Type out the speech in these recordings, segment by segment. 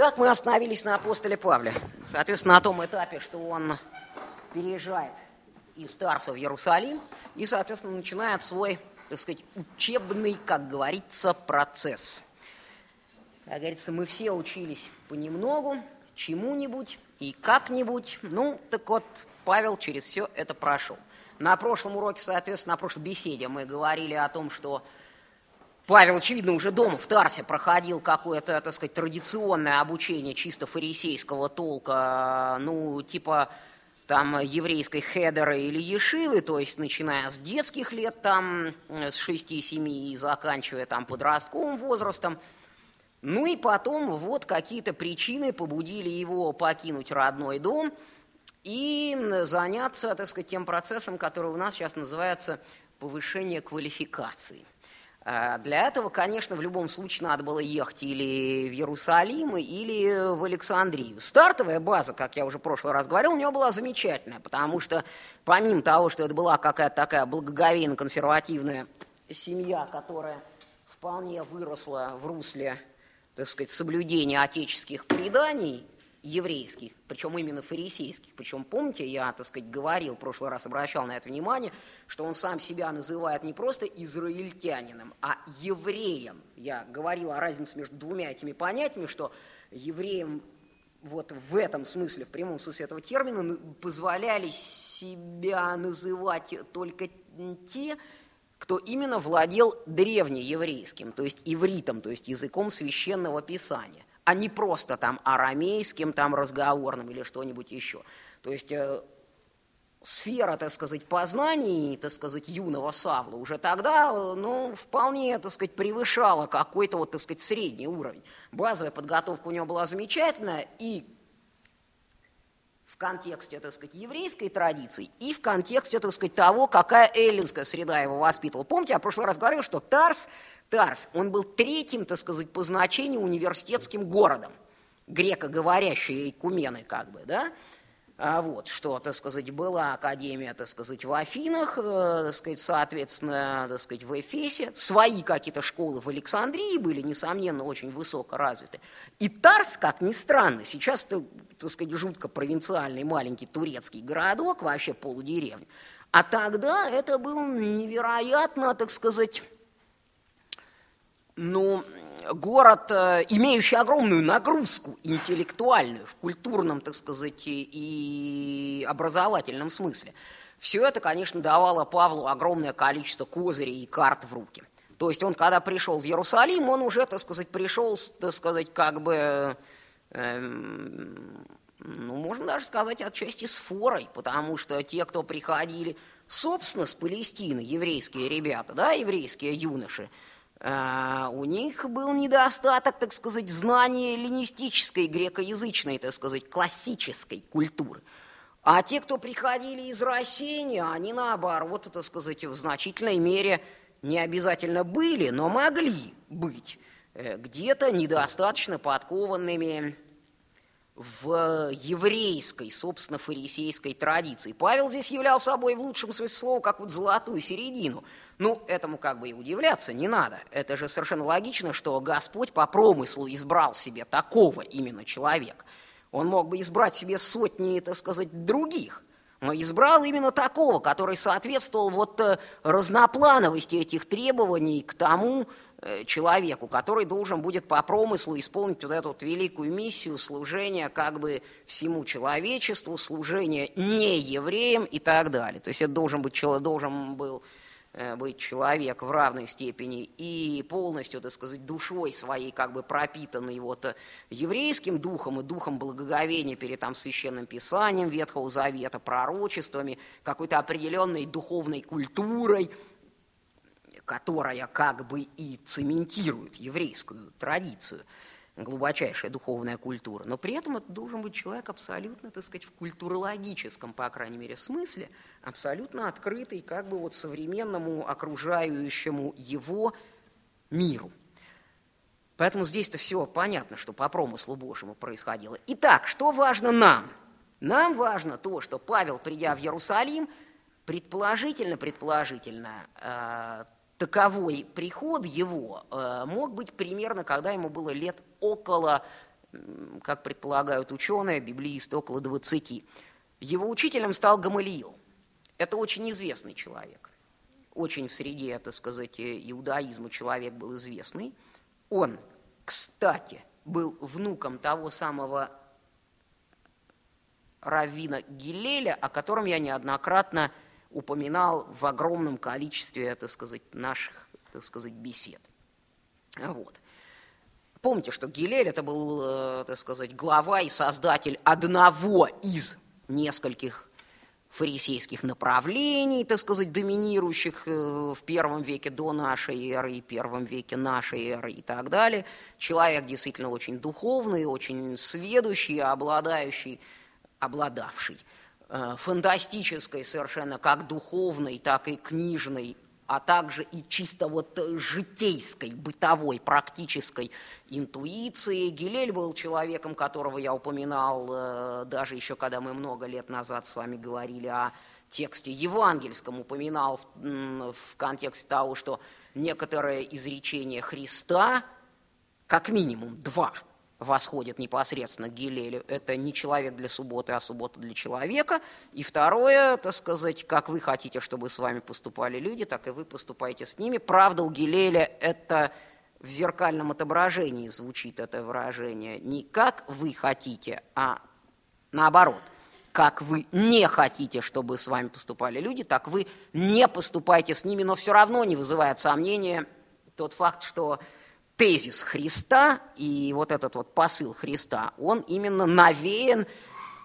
Итак, мы остановились на апостоле Павле. Соответственно, на том этапе, что он переезжает из Тарса в Иерусалим и, соответственно, начинает свой, так сказать, учебный, как говорится, процесс. Как говорится, мы все учились понемногу, чему-нибудь и как-нибудь. Ну, так вот, Павел через все это прошел. На прошлом уроке, соответственно, на прошлой беседе мы говорили о том, что Павел, очевидно, уже дома в Тарсе проходил какое-то, так сказать, традиционное обучение чисто фарисейского толка, ну, типа там еврейской хедеры или ешивы, то есть начиная с детских лет, там, с 6-7 и заканчивая там подростковым возрастом. Ну и потом вот какие-то причины побудили его покинуть родной дом и заняться, так сказать, тем процессом, который у нас сейчас называется повышение квалификации – Э, для этого, конечно, в любом случае надо было ехать или в Иерусалим, или в Александрию. Стартовая база, как я уже в прошлый раз говорил, у него была замечательная, потому что помимо того, что это была какая-то такая благоговейно-консервативная семья, которая вполне выросла в русле, так сказать, соблюдения отеческих преданий – еврейских, причем именно фарисейских. Причем, помните, я, так сказать, говорил, в прошлый раз обращал на это внимание, что он сам себя называет не просто израильтянином, а евреем. Я говорил о разнице между двумя этими понятиями, что евреем вот в этом смысле, в прямом смысле этого термина, позволяли себя называть только те, кто именно владел древнееврейским, то есть ивритом, то есть языком священного писания а не просто там арамейским, там разговорным или что-нибудь еще. То есть э, сфера, так сказать, познаний, так сказать, юного Савла уже тогда, э, ну, вполне, так сказать, превышала какой-то вот, так сказать, средний уровень. Базовая подготовка у него была замечательная, и в контексте, так сказать, еврейской традиции, и в контексте, так сказать, того, какая эллинская среда его воспитывала. Помните, я в прошлый раз говорил, что Тарс – Тарс, он был третьим, так сказать, по значению университетским городом, грекоговорящей Кумены, как бы, да, а вот, что, так сказать, была академия, так сказать, в Афинах, э, так сказать, соответственно, так сказать, в Эфесе, свои какие-то школы в Александрии были, несомненно, очень высоко развиты. И Тарс, как ни странно, сейчас, так сказать, жутко провинциальный маленький турецкий городок, вообще полудеревня, а тогда это был невероятно, так сказать, ну, город, э, имеющий огромную нагрузку интеллектуальную в культурном, так сказать, и образовательном смысле. Все это, конечно, давало Павлу огромное количество козырей и карт в руки. То есть он, когда пришел в Иерусалим, он уже, так сказать, пришел, так сказать, как бы, эм, ну, можно даже сказать, отчасти с форой, потому что те, кто приходили, собственно, с Палестины, еврейские ребята, да, еврейские юноши, а, у них был недостаток, так сказать, знания эллинистической, грекоязычной, так сказать, классической культуры. А те, кто приходили из России, они наоборот, так сказать, в значительной мере не обязательно были, но могли быть э, где-то недостаточно подкованными в еврейской, собственно, фарисейской традиции. Павел здесь являл собой в лучшем смысле слова как вот золотую середину – ну, этому как бы и удивляться не надо. Это же совершенно логично, что Господь по промыслу избрал себе такого именно человека. Он мог бы избрать себе сотни, так сказать, других, но избрал именно такого, который соответствовал вот э, разноплановости этих требований к тому э, человеку, который должен будет по промыслу исполнить вот эту вот великую миссию служения как бы всему человечеству, служения не евреям и так далее. То есть это должен быть, должен был быть человек в равной степени и полностью, так сказать, душой своей как бы пропитанный вот э, еврейским духом и духом благоговения перед там священным писанием Ветхого Завета, пророчествами, какой-то определенной духовной культурой, которая как бы и цементирует еврейскую традицию – глубочайшая духовная культура, но при этом это должен быть человек абсолютно, так сказать, в культурологическом, по крайней мере, смысле, абсолютно открытый как бы вот современному окружающему его миру. Поэтому здесь-то все понятно, что по промыслу Божьему происходило. Итак, что важно нам? Нам важно то, что Павел, придя в Иерусалим, предположительно, предположительно, э, таковой приход его э, мог быть примерно, когда ему было лет около как предполагают ученые, библеисты, около 20. Его учителем стал Гамалиил. Это очень известный человек. Очень в среде, так сказать, иудаизма человек был известный. Он, кстати, был внуком того самого раввина Гилеля, о котором я неоднократно упоминал в огромном количестве, так сказать, наших, так сказать, бесед. Вот. Помните, что Гилель это был, э, так сказать, глава и создатель одного из нескольких фарисейских направлений, так сказать, доминирующих э, в первом веке до нашей эры и первом веке нашей эры и так далее. Человек действительно очень духовный, очень сведущий, обладающий, обладавший фантастической совершенно как духовной, так и книжной а также и чисто вот житейской, бытовой, практической интуиции. Гилель был человеком, которого я упоминал э, даже еще, когда мы много лет назад с вами говорили о тексте евангельском, упоминал в, в контексте того, что некоторые изречения Христа, как минимум два – восходит непосредственно к Гилелю, это не человек для субботы, а суббота для человека. И второе, так сказать, как вы хотите, чтобы с вами поступали люди, так и вы поступаете с ними. Правда, у Гилеля это в зеркальном отображении звучит это выражение не как вы хотите, а наоборот. Как вы не хотите, чтобы с вами поступали люди, так вы не поступаете с ними, но все равно не вызывает сомнения тот факт, что тезис Христа и вот этот вот посыл Христа, он именно навеян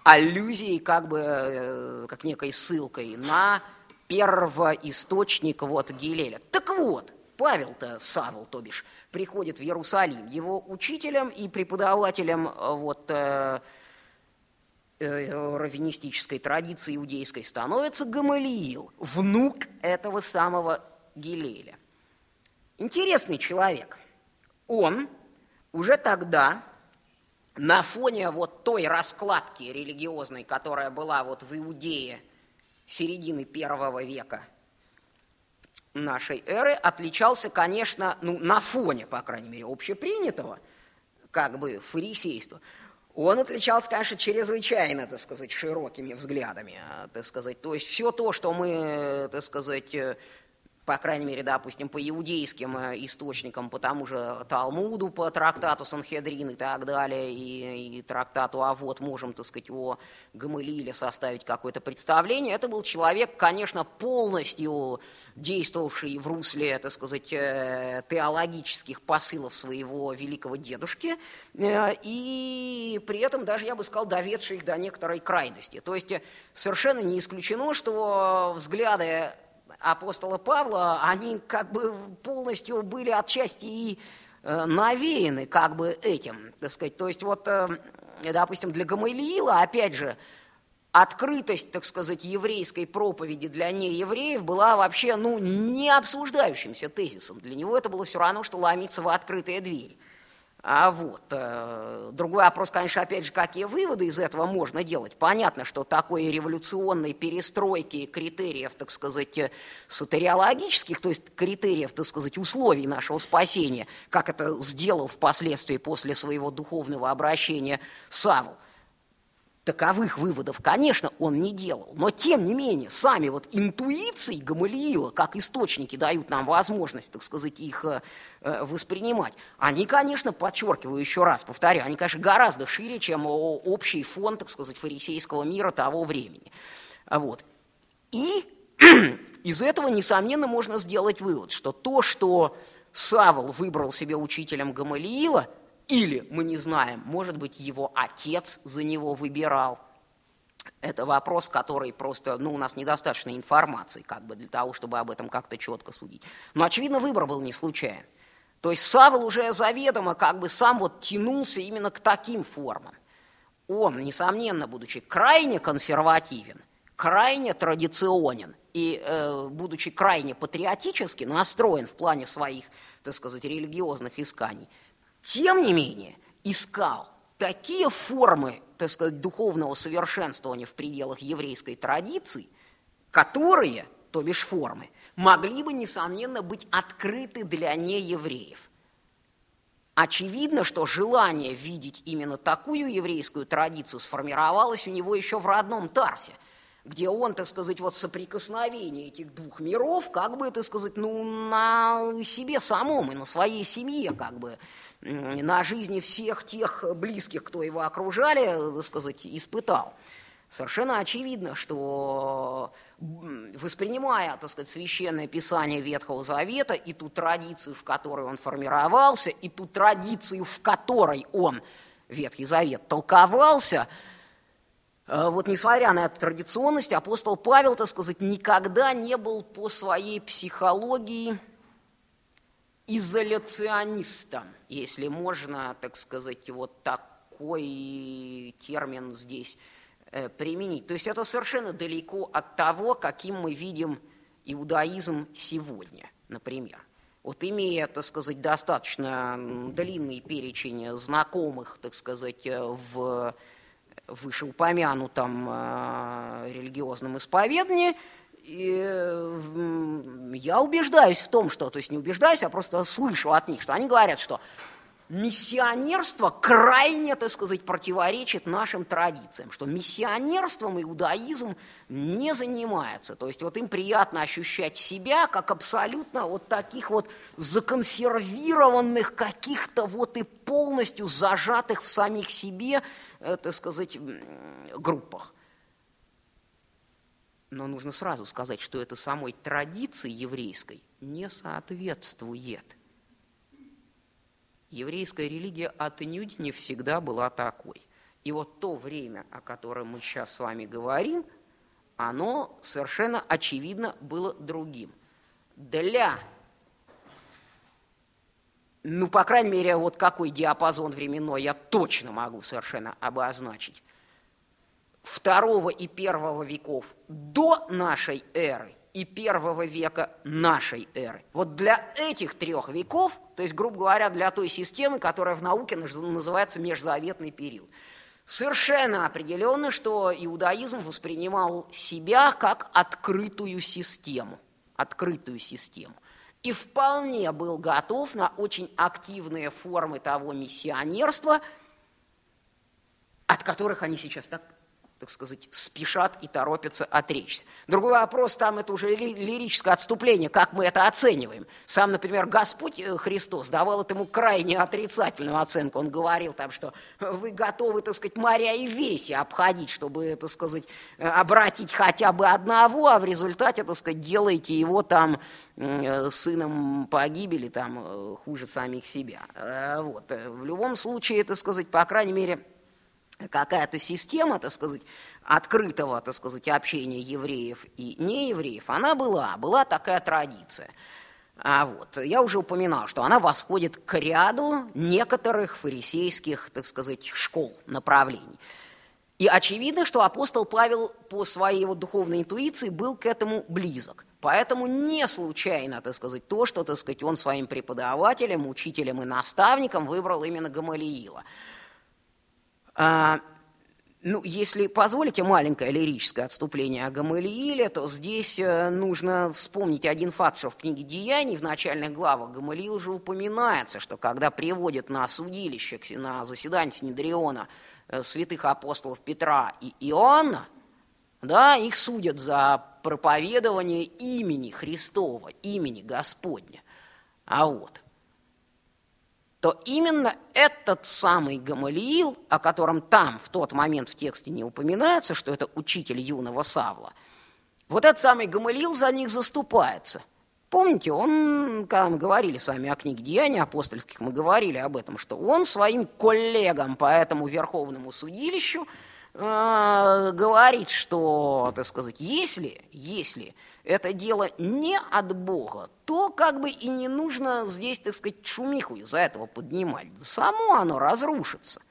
аллюзией, как бы, э, как некой ссылкой на первоисточник вот Гилеля. Так вот, Павел-то, Савл, то бишь, приходит в Иерусалим. Его учителем и преподавателем э, вот, э, э, раввинистической традиции иудейской становится Гамалиил, внук этого самого Гилеля. Интересный человек – он уже тогда на фоне вот той раскладки религиозной, которая была вот в Иудее середины первого века нашей эры, отличался, конечно, ну, на фоне, по крайней мере, общепринятого, как бы, фарисейства, он отличался, конечно, чрезвычайно, так сказать, широкими взглядами, так сказать. То есть все то, что мы, так сказать, по крайней мере, допустим, по иудейским э, источникам, по тому же Талмуду, по трактату Санхедрин и так далее, и, и трактату А вот можем, так сказать, о Гамалиле составить какое-то представление. Это был человек, конечно, полностью действовавший в русле, так сказать, э, теологических посылов своего великого дедушки, э, и при этом даже, я бы сказал, доведший их до некоторой крайности. То есть совершенно не исключено, что взгляды апостола Павла, они как бы полностью были отчасти и э, навеяны как бы этим, так сказать. То есть вот, э, допустим, для Гамалиила, опять же, открытость, так сказать, еврейской проповеди для неевреев была вообще, ну, не обсуждающимся тезисом. Для него это было все равно, что ломиться в открытые двери. А вот, э, другой вопрос, конечно, опять же, какие выводы из этого можно делать. Понятно, что такой революционной перестройки критериев, так сказать, сатериологических, то есть критериев, так сказать, условий нашего спасения, как это сделал впоследствии после своего духовного обращения Савл, Таковых выводов, конечно, он не делал, но тем не менее, сами вот интуиции Гамалиила, как источники дают нам возможность, так сказать, их э, э, воспринимать, они, конечно, подчеркиваю еще раз, повторяю, они, конечно, гораздо шире, чем общий фон, так сказать, фарисейского мира того времени. Вот. И из этого, несомненно, можно сделать вывод, что то, что Савл выбрал себе учителем Гамалиила – или, мы не знаем, может быть, его отец за него выбирал. Это вопрос, который просто, ну, у нас недостаточно информации, как бы, для того, чтобы об этом как-то четко судить. Но, очевидно, выбор был не случайен. То есть Савл уже заведомо как бы сам вот тянулся именно к таким формам. Он, несомненно, будучи крайне консервативен, крайне традиционен и, э, будучи крайне патриотически настроен в плане своих, так сказать, религиозных исканий – тем не менее, искал такие формы, так сказать, духовного совершенствования в пределах еврейской традиции, которые, то бишь формы, могли бы, несомненно, быть открыты для неевреев. Очевидно, что желание видеть именно такую еврейскую традицию сформировалось у него еще в родном Тарсе, где он, так сказать, вот соприкосновение этих двух миров, как бы, так сказать, ну, на себе самом и на своей семье, как бы, на жизни всех тех близких, кто его окружали, так сказать, испытал. Совершенно очевидно, что воспринимая, так сказать, священное писание Ветхого Завета и ту традицию, в которой он формировался, и ту традицию, в которой он, Ветхий Завет, толковался, э, вот несмотря на эту традиционность, апостол Павел, так сказать, никогда не был по своей психологии изоляционистом, если можно, так сказать, вот такой термин здесь Э, применить. То есть это совершенно далеко от того, каким мы видим иудаизм сегодня, например. Вот имея, так сказать, достаточно длинный перечень знакомых, так сказать, э, в вышеупомянутом э, религиозном исповедании, и я убеждаюсь в том, что, то есть не убеждаюсь, а просто слышу от них, что они говорят, что миссионерство крайне, так сказать, противоречит нашим традициям, что миссионерством иудаизм не занимается. То есть вот им приятно ощущать себя как абсолютно вот таких вот законсервированных, каких-то вот и полностью зажатых в самих себе, э, так сказать, группах. Но нужно сразу сказать, что это самой традиции еврейской не соответствует – еврейская религия отнюдь не всегда была такой. И вот то время, о котором мы сейчас с вами говорим, оно совершенно очевидно было другим. Для, ну, по крайней мере, вот какой диапазон временной я точно могу совершенно обозначить. Второго и первого веков до нашей эры – и первого века нашей эры. Вот для этих трех веков, то есть, грубо говоря, для той системы, которая в науке называется межзаветный период, совершенно определенно, что иудаизм воспринимал себя как открытую систему, открытую систему. И вполне был готов на очень активные формы того миссионерства, от которых они сейчас так так сказать, спешат и торопятся отречься. Другой вопрос, там это уже лирическое отступление, как мы это оцениваем. Сам, например, Господь э, Христос давал этому крайне отрицательную оценку. Он говорил там, что вы готовы, так сказать, моря и веси обходить, чтобы, так сказать, э, обратить хотя бы одного, а в результате, так сказать, делаете его там э, сыном погибели, там, хуже самих себя. Вот. В любом случае, так сказать, по крайней мере, какая-то система, так сказать, открытого, так сказать, общения евреев и неевреев, она была, была такая традиция. А вот, я уже упоминал, что она восходит к ряду некоторых фарисейских, так сказать, школ, направлений. И очевидно, что апостол Павел по своей вот духовной интуиции был к этому близок. Поэтому не случайно, так сказать, то, что, так сказать, он своим преподавателем, учителем и наставником выбрал именно Гамалиила – а, ну, если позволите маленькое лирическое отступление о Гамалииле, то здесь э, нужно вспомнить один факт, что в книге «Деяний» в начальных главах Гамалиил уже упоминается, что когда приводят на судилище, на заседание Синедриона э, святых апостолов Петра и Иоанна, да, их судят за проповедование имени Христова, имени Господня. А вот, то именно этот самый Гамалиил, о котором там в тот момент в тексте не упоминается, что это учитель юного Савла, вот этот самый Гамалиил за них заступается. Помните, он, когда мы говорили с вами о книге «Деяний апостольских», мы говорили об этом, что он своим коллегам по этому верховному судилищу э, говорит, что, так сказать, если, если это дело не от Бога, то как бы и не нужно здесь, так сказать, шумиху из-за этого поднимать. Само оно разрушится.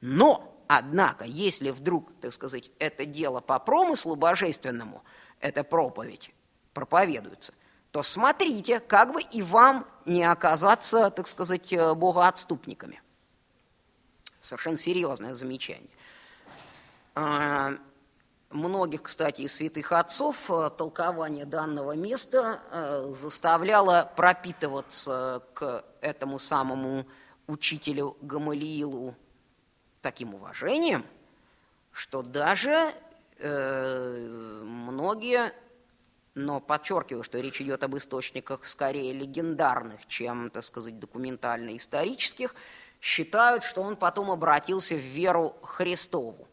Но, однако, если вдруг, так сказать, это дело по промыслу божественному, эта проповедь проповедуется, то смотрите, как бы и вам не оказаться, так сказать, богоотступниками. Совершенно серьезное замечание. Многих, кстати, из святых отцов э, толкование данного места э, заставляло пропитываться к этому самому учителю Гамалиилу таким уважением, что даже э, многие, но подчеркиваю, что речь идет об источниках скорее легендарных, чем, так сказать, документально-исторических, считают, что он потом обратился в веру Христову.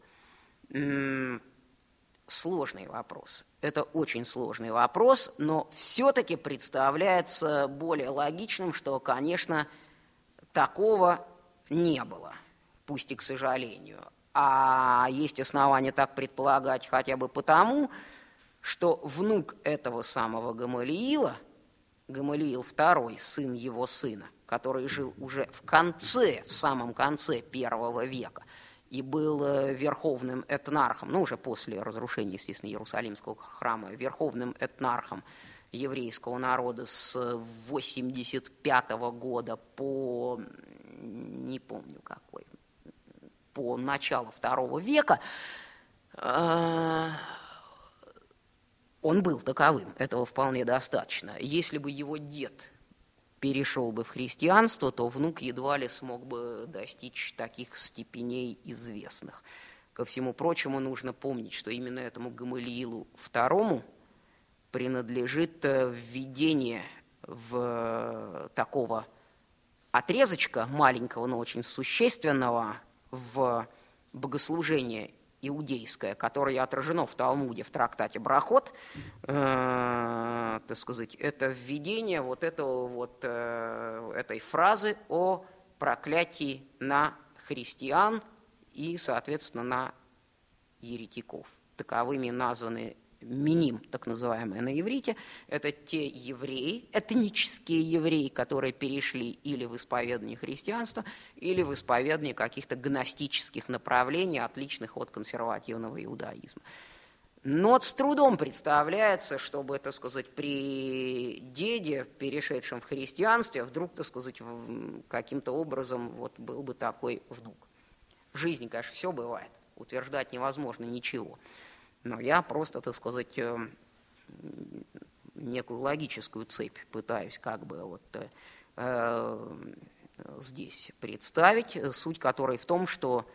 Сложный вопрос. Это очень сложный вопрос, но все-таки представляется более логичным, что, конечно, такого не было, пусть и к сожалению. А есть основания так предполагать хотя бы потому, что внук этого самого Гамалиила, Гамалиил II, сын его сына, который жил уже в конце, в самом конце первого века, и был э, верховным этнархом, ну уже после разрушения, естественно, Иерусалимского храма, верховным этнархом еврейского народа с 85 -го года по, не помню какой, по началу второго века, э, он был таковым, этого вполне достаточно. Если бы его дед перешел бы в христианство, то внук едва ли смог бы достичь таких степеней известных. Ко всему прочему, нужно помнить, что именно этому Гамалиилу II принадлежит э, введение в э, такого отрезочка маленького, но очень существенного в богослужение иудейское, которое отражено в Талмуде, в трактате Брахот, э, так сказать, это введение вот этого вот э, этой фразы о проклятии на христиан и, соответственно, на еретиков. Таковыми названы миним, так называемые на иврите, это те евреи, этнические евреи, которые перешли или в исповедание христианства, или в исповедание каких-то гностических направлений, отличных от консервативного иудаизма. Но с трудом представляется, чтобы, так сказать, при деде, перешедшем в христианстве, вдруг, так сказать, каким-то образом вот был бы такой внук. В жизни, конечно, все бывает, утверждать невозможно ничего. Но я просто, так сказать, э, некую логическую цепь пытаюсь как бы вот э, э, здесь представить, суть которой в том, что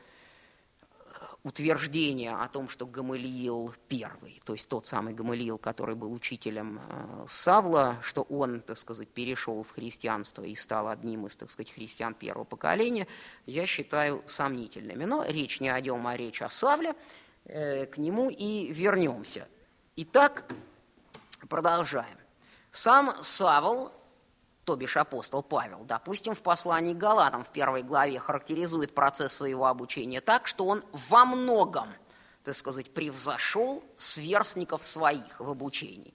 утверждение о том, что Гамалиил первый, то есть тот самый Гамалиил, который был учителем Савла, что он, так сказать, перешел в христианство и стал одним из, так сказать, христиан первого поколения, я считаю сомнительными. Но речь не о нем, а речь о Савле – к нему и вернемся. Итак, продолжаем. Сам Савол, то бишь апостол Павел, допустим, в послании к Галатам в первой главе характеризует процесс своего обучения так, что он во многом, так сказать, превзошел сверстников своих в обучении.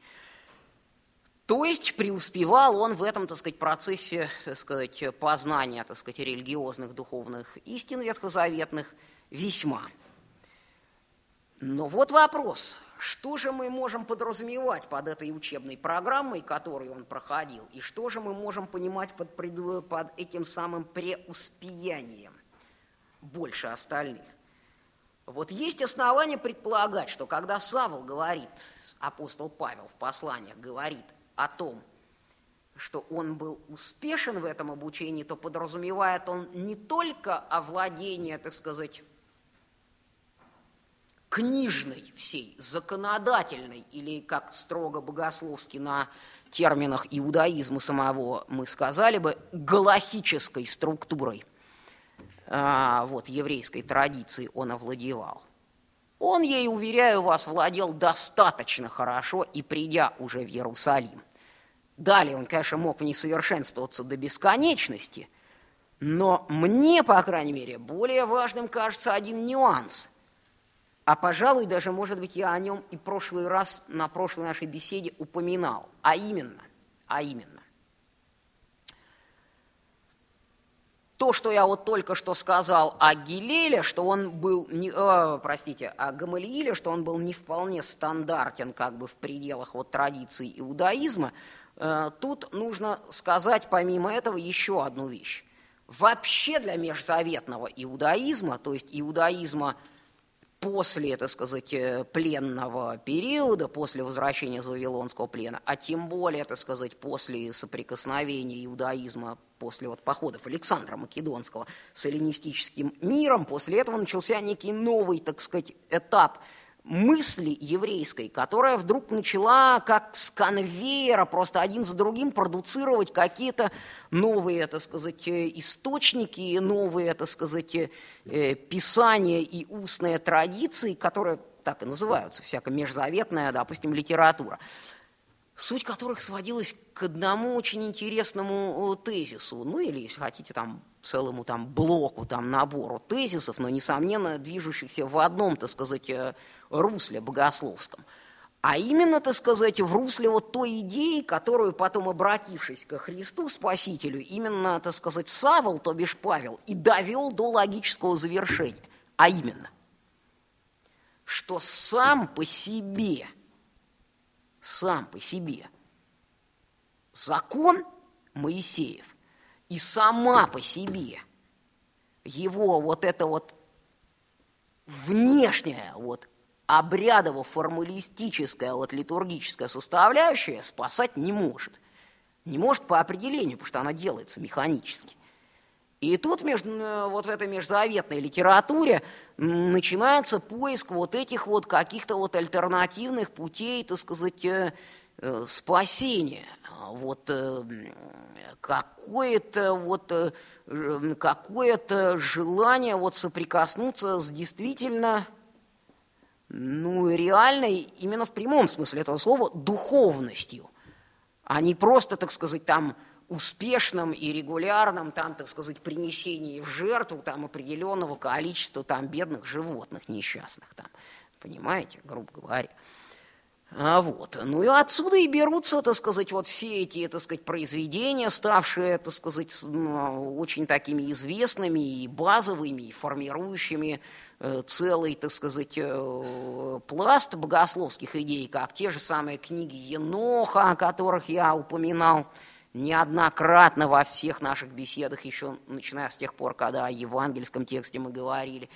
То есть преуспевал он в этом, так сказать, процессе, так сказать, познания, так сказать, религиозных, духовных истин ветхозаветных весьма – но вот вопрос, что же мы можем подразумевать под этой учебной программой, которую он проходил, и что же мы можем понимать под, под этим самым преуспеянием? Больше остальных? Вот есть основания предполагать, что когда Савл говорит, апостол Павел в посланиях говорит о том, что он был успешен в этом обучении, то подразумевает он не только овладение, так сказать, книжной всей, законодательной, или, как строго богословски на терминах иудаизма самого мы сказали бы, галахической структурой а, вот, еврейской традиции он овладевал. Он ей, уверяю вас, владел достаточно хорошо и придя уже в Иерусалим. Далее он, конечно, мог в ней совершенствоваться до бесконечности, но мне, по крайней мере, более важным кажется один нюанс – а, пожалуй, даже, может быть, я о нем и прошлый раз на прошлой нашей беседе упоминал. А именно, а именно, то, что я вот только что сказал о Гилеле, что он был, не, э, простите, о Гамалииле, что он был не вполне стандартен как бы в пределах вот традиций иудаизма, э, тут нужно сказать помимо этого еще одну вещь. Вообще для межзаветного иудаизма, то есть иудаизма после, так сказать, э, пленного периода, после возвращения из Вавилонского плена, а тем более, так сказать, после соприкосновения иудаизма, после вот походов Александра Македонского с эллинистическим миром, после этого начался некий новый, так сказать, этап – мысли еврейской, которая вдруг начала как с конвейера просто один за другим продуцировать какие-то новые, так сказать, э, источники, новые, так сказать, э, писания и устные традиции, которые так и называются, всякая межзаветная, допустим, литература суть которых сводилась к одному очень интересному тезису, ну или, если хотите, там целому там блоку, там набору тезисов, но, несомненно, движущихся в одном, так сказать, э, русле богословском. А именно, так сказать, в русле вот той идеи, которую потом, обратившись ко Христу Спасителю, именно, так сказать, Савол, то бишь Павел, и довел до логического завершения. А именно, что сам по себе – сам по себе. Закон Моисеев и сама по себе его вот это вот внешняя вот обрядово-формалистическая вот литургическая составляющая спасать не может. Не может по определению, потому что она делается механически. И тут между, э, вот в этой межзаветной литературе начинается поиск вот этих вот каких-то вот альтернативных путей, так сказать, э, э, спасения. Вот какое-то вот какое-то желание вот соприкоснуться с действительно ну, реальной, именно в прямом смысле этого слова, духовностью, а не просто, так сказать, там успешном и регулярном там, так сказать, принесении в жертву там определенного количества там бедных животных несчастных там, понимаете, грубо говоря. А вот. Ну и отсюда и берутся, так сказать, вот все эти, так сказать, произведения, ставшие, так сказать, ну, очень такими известными и базовыми, и формирующими э, целый, так сказать, э, пласт богословских идей, как те же самые книги Еноха, о которых я упоминал, неоднократно во всех наших беседах, еще начиная с тех пор, когда о евангельском тексте мы говорили,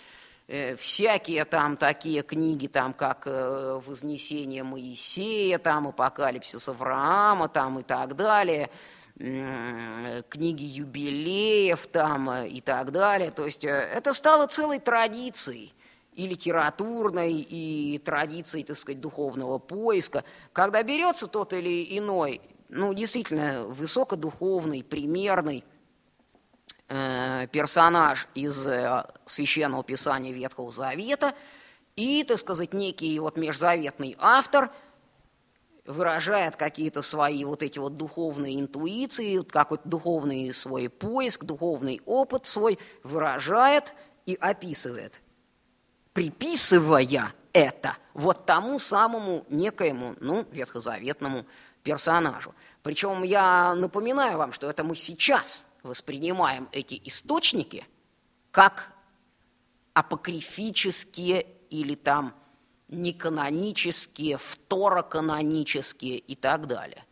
э, всякие там такие книги, там, как э, «Вознесение Моисея», там «Апокалипсис Авраама», там и так далее, книги юбилеев там э, и так далее. То есть это стало целой традицией и литературной, и традицией, так сказать, духовного поиска. Когда берется тот или иной ну, действительно высокодуховный, примерный э, персонаж из э, Священного Писания Ветхого Завета. И, так сказать, некий вот межзаветный автор выражает какие-то свои вот эти вот духовные интуиции, какой-то духовный свой поиск, духовный опыт свой выражает и описывает, приписывая это вот тому самому некоему, ну, ветхозаветному персонажу. Причем я напоминаю вам, что это мы сейчас воспринимаем эти источники как апокрифические или там неканонические, второканонические и так далее.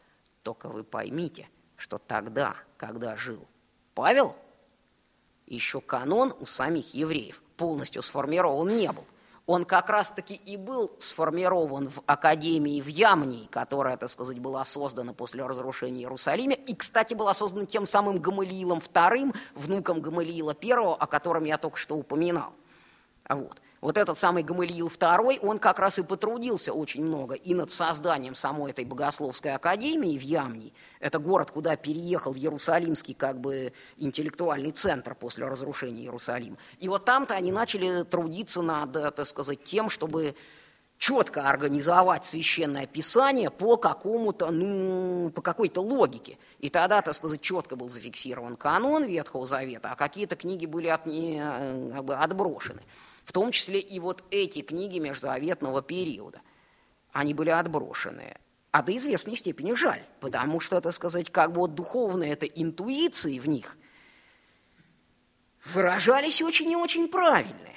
Только вы поймите, что тогда, когда жил Павел, еще канон у самих евреев полностью сформирован не был – он как раз-таки и был сформирован в Академии в Ямнии, которая, так сказать, была создана после разрушения Иерусалима, и, кстати, была создана тем самым Гамалиилом II, внуком Гамалиила I, о котором я только что упоминал. Вот вот этот самый Гамалиил II, он как раз и потрудился очень много и над созданием самой этой богословской академии в Ямни. Это город, куда переехал Иерусалимский как бы интеллектуальный центр после разрушения Иерусалима. И вот там-то они начали трудиться над, так сказать, тем, чтобы четко организовать священное писание по какому-то, ну, по какой-то логике. И тогда, так сказать, четко был зафиксирован канон Ветхого Завета, а какие-то книги были от, не, как бы отброшены в том числе и вот эти книги межзаветного периода. Они были отброшены. А до известной степени жаль, потому что, это сказать, как бы вот духовные это интуиции в них выражались очень и очень правильные.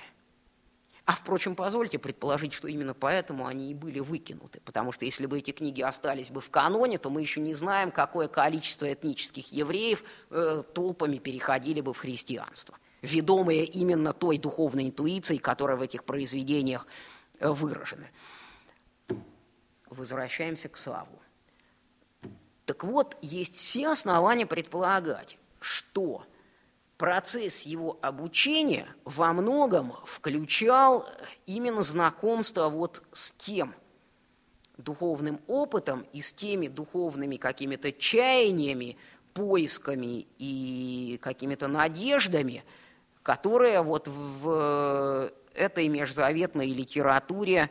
А, впрочем, позвольте предположить, что именно поэтому они и были выкинуты, потому что если бы эти книги остались бы в каноне, то мы еще не знаем, какое количество этнических евреев э, толпами переходили бы в христианство. Ведомые именно той духовной интуицией, которая в этих произведениях э, выражена. Возвращаемся к Саву. Так вот, есть все основания предполагать, что процесс его обучения во многом включал именно знакомство вот с тем духовным опытом и с теми духовными какими-то чаяниями, поисками и какими-то надеждами, которые вот в этой межзаветной литературе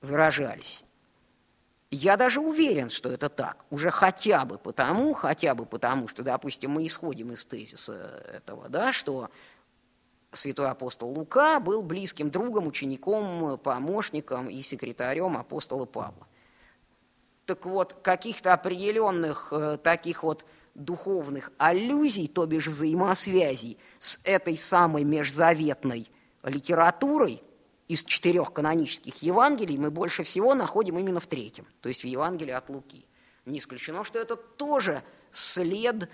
выражались. Я даже уверен, что это так, уже хотя бы потому, хотя бы потому, что, допустим, мы исходим из тезиса этого, да, что святой апостол Лука был близким другом, учеником, помощником и секретарем апостола Павла. Так вот, каких-то определенных э, таких вот духовных аллюзий, то бишь взаимосвязей с этой самой межзаветной литературой из четырех канонических Евангелий мы больше всего находим именно в третьем, то есть в Евангелии от Луки. Не исключено, что это тоже след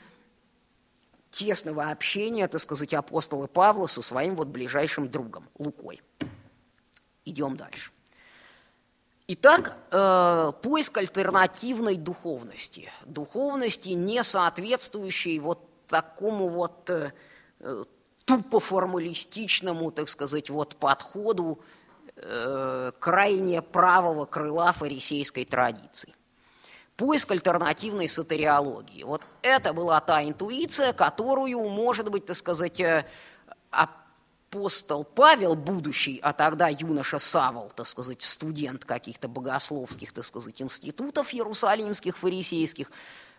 тесного общения, так сказать, апостола Павла со своим вот ближайшим другом Лукой. Идем дальше. Итак, э, поиск альтернативной духовности, духовности, не соответствующей вот такому вот э, тупо формалистичному, так сказать, вот подходу э, крайне правого крыла фарисейской традиции. Поиск альтернативной сатериологии. Вот это была та интуиция, которую, может быть, так сказать, э, апостол Павел, будущий, а тогда юноша Савол, так сказать, студент каких-то богословских, так сказать, институтов иерусалимских, фарисейских,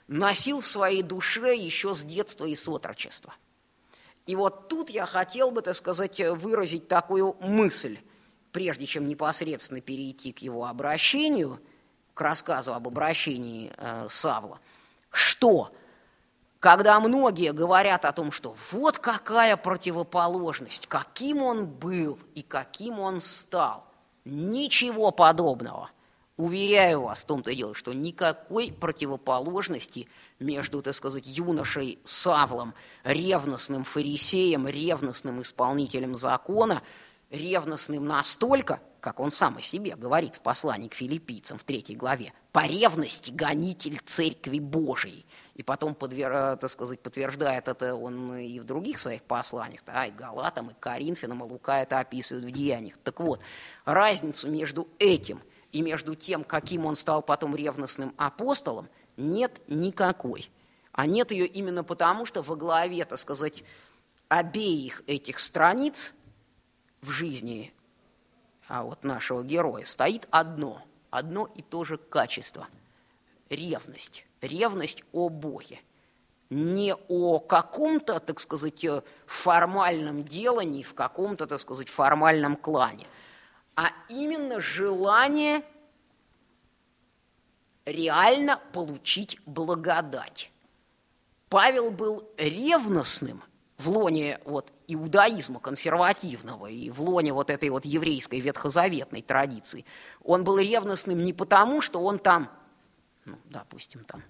носил в своей душе еще с детства и с отрочества. И вот тут я хотел бы, так сказать, выразить такую мысль, прежде чем непосредственно перейти к его обращению, к рассказу об обращении э, Савла, что когда многие говорят о том, что вот какая противоположность, каким он был и каким он стал, ничего подобного. Уверяю вас в том-то дело, что никакой противоположности – между, так сказать, юношей Савлом, ревностным фарисеем, ревностным исполнителем закона, ревностным настолько, как он сам о себе говорит в послании к филиппийцам в третьей главе, по ревности гонитель церкви Божией. И потом, подвер, так сказать, подтверждает это он и в других своих посланиях, да, и Галатам, и Коринфянам, и Лука это описывает в Деяниях. Так вот, разницу между этим и между тем, каким он стал потом ревностным апостолом – нет никакой. А нет ее именно потому, что во главе, так сказать, обеих этих страниц в жизни а вот нашего героя стоит одно, одно и то же качество – ревность. Ревность о Боге. Не о каком-то, так сказать, формальном делании, в каком-то, так сказать, формальном клане, а именно желание реально получить благодать. Павел был ревностным в лоне вот иудаизма консервативного и в лоне вот этой вот еврейской ветхозаветной традиции. Он был ревностным не потому, что он там, ну, допустим, там,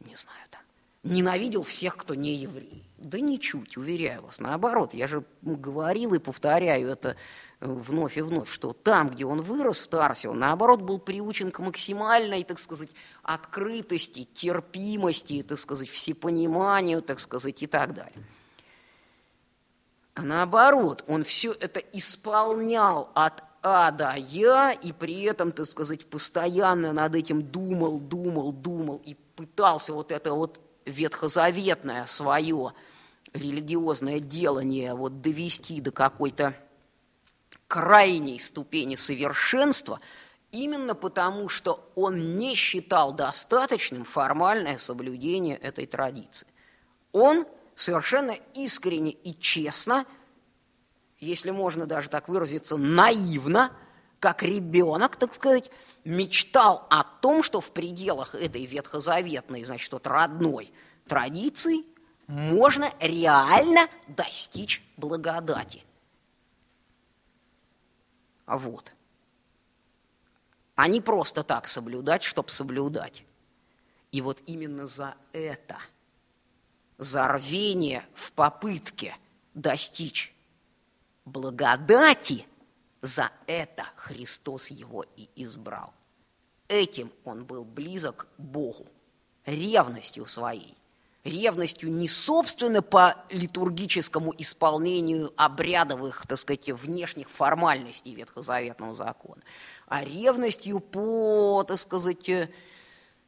не знаю, там, ненавидел всех, кто не еврей. Да ничуть, уверяю вас. Наоборот, я же говорил и повторяю это вновь и вновь, что там, где он вырос, в Тарсе, он, наоборот, был приучен к максимальной, так сказать, открытости, терпимости, так сказать, всепониманию, так сказать, и так далее. А наоборот, он все это исполнял от А до Я, и при этом, так сказать, постоянно над этим думал, думал, думал, и пытался вот это вот ветхозаветное свое религиозное делание вот довести до какой-то крайней ступени совершенства, именно потому, что он не считал достаточным формальное соблюдение этой традиции. Он совершенно искренне и честно, если можно даже так выразиться, наивно, как ребенок, так сказать, мечтал о том, что в пределах этой ветхозаветной, значит, вот родной традиции можно реально достичь благодати. Вот. А не просто так соблюдать, чтобы соблюдать. И вот именно за это, за рвение в попытке достичь благодати, за это Христос его и избрал. Этим он был близок Богу, ревностью своей. Ревностью не собственно по литургическому исполнению обрядовых, так сказать, внешних формальностей ветхозаветного закона, а ревностью по, так сказать,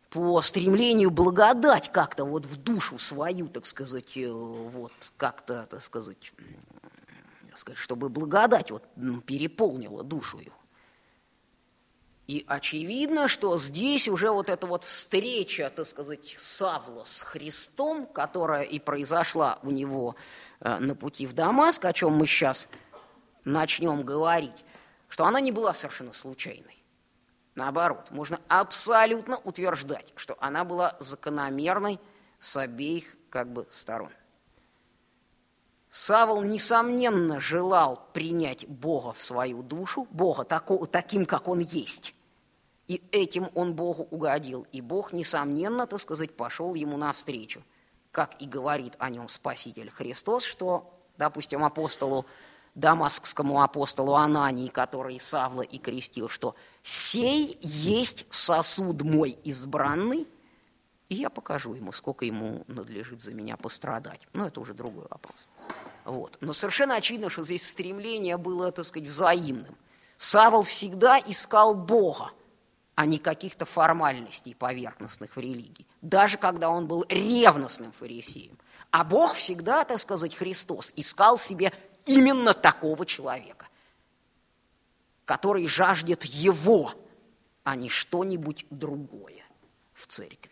по стремлению благодать как-то вот в душу свою, так сказать, вот как-то, так сказать, так сказать, чтобы благодать вот переполнила душу его. И очевидно, что здесь уже вот эта вот встреча, так сказать, Савла с Христом, которая и произошла у него э, на пути в Дамаск, о чем мы сейчас начнем говорить, что она не была совершенно случайной. Наоборот, можно абсолютно утверждать, что она была закономерной с обеих как бы сторон. Савол, несомненно, желал принять Бога в свою душу, Бога таким, как он есть. И этим он Богу угодил. И Бог, несомненно, так сказать, пошел ему навстречу. Как и говорит о нем Спаситель Христос, что, допустим, апостолу дамаскскому апостолу Анании, который Савла и крестил, что «сей есть сосуд мой избранный, и я покажу ему, сколько ему надлежит за меня пострадать». Но это уже другой вопрос. Вот. Но совершенно очевидно, что здесь стремление было, так сказать, взаимным. Савл всегда искал Бога, а не каких-то формальностей поверхностных в религии, даже когда он был ревностным фарисеем. А Бог всегда, так сказать, Христос, искал себе именно такого человека, который жаждет его, а не что-нибудь другое в церкви,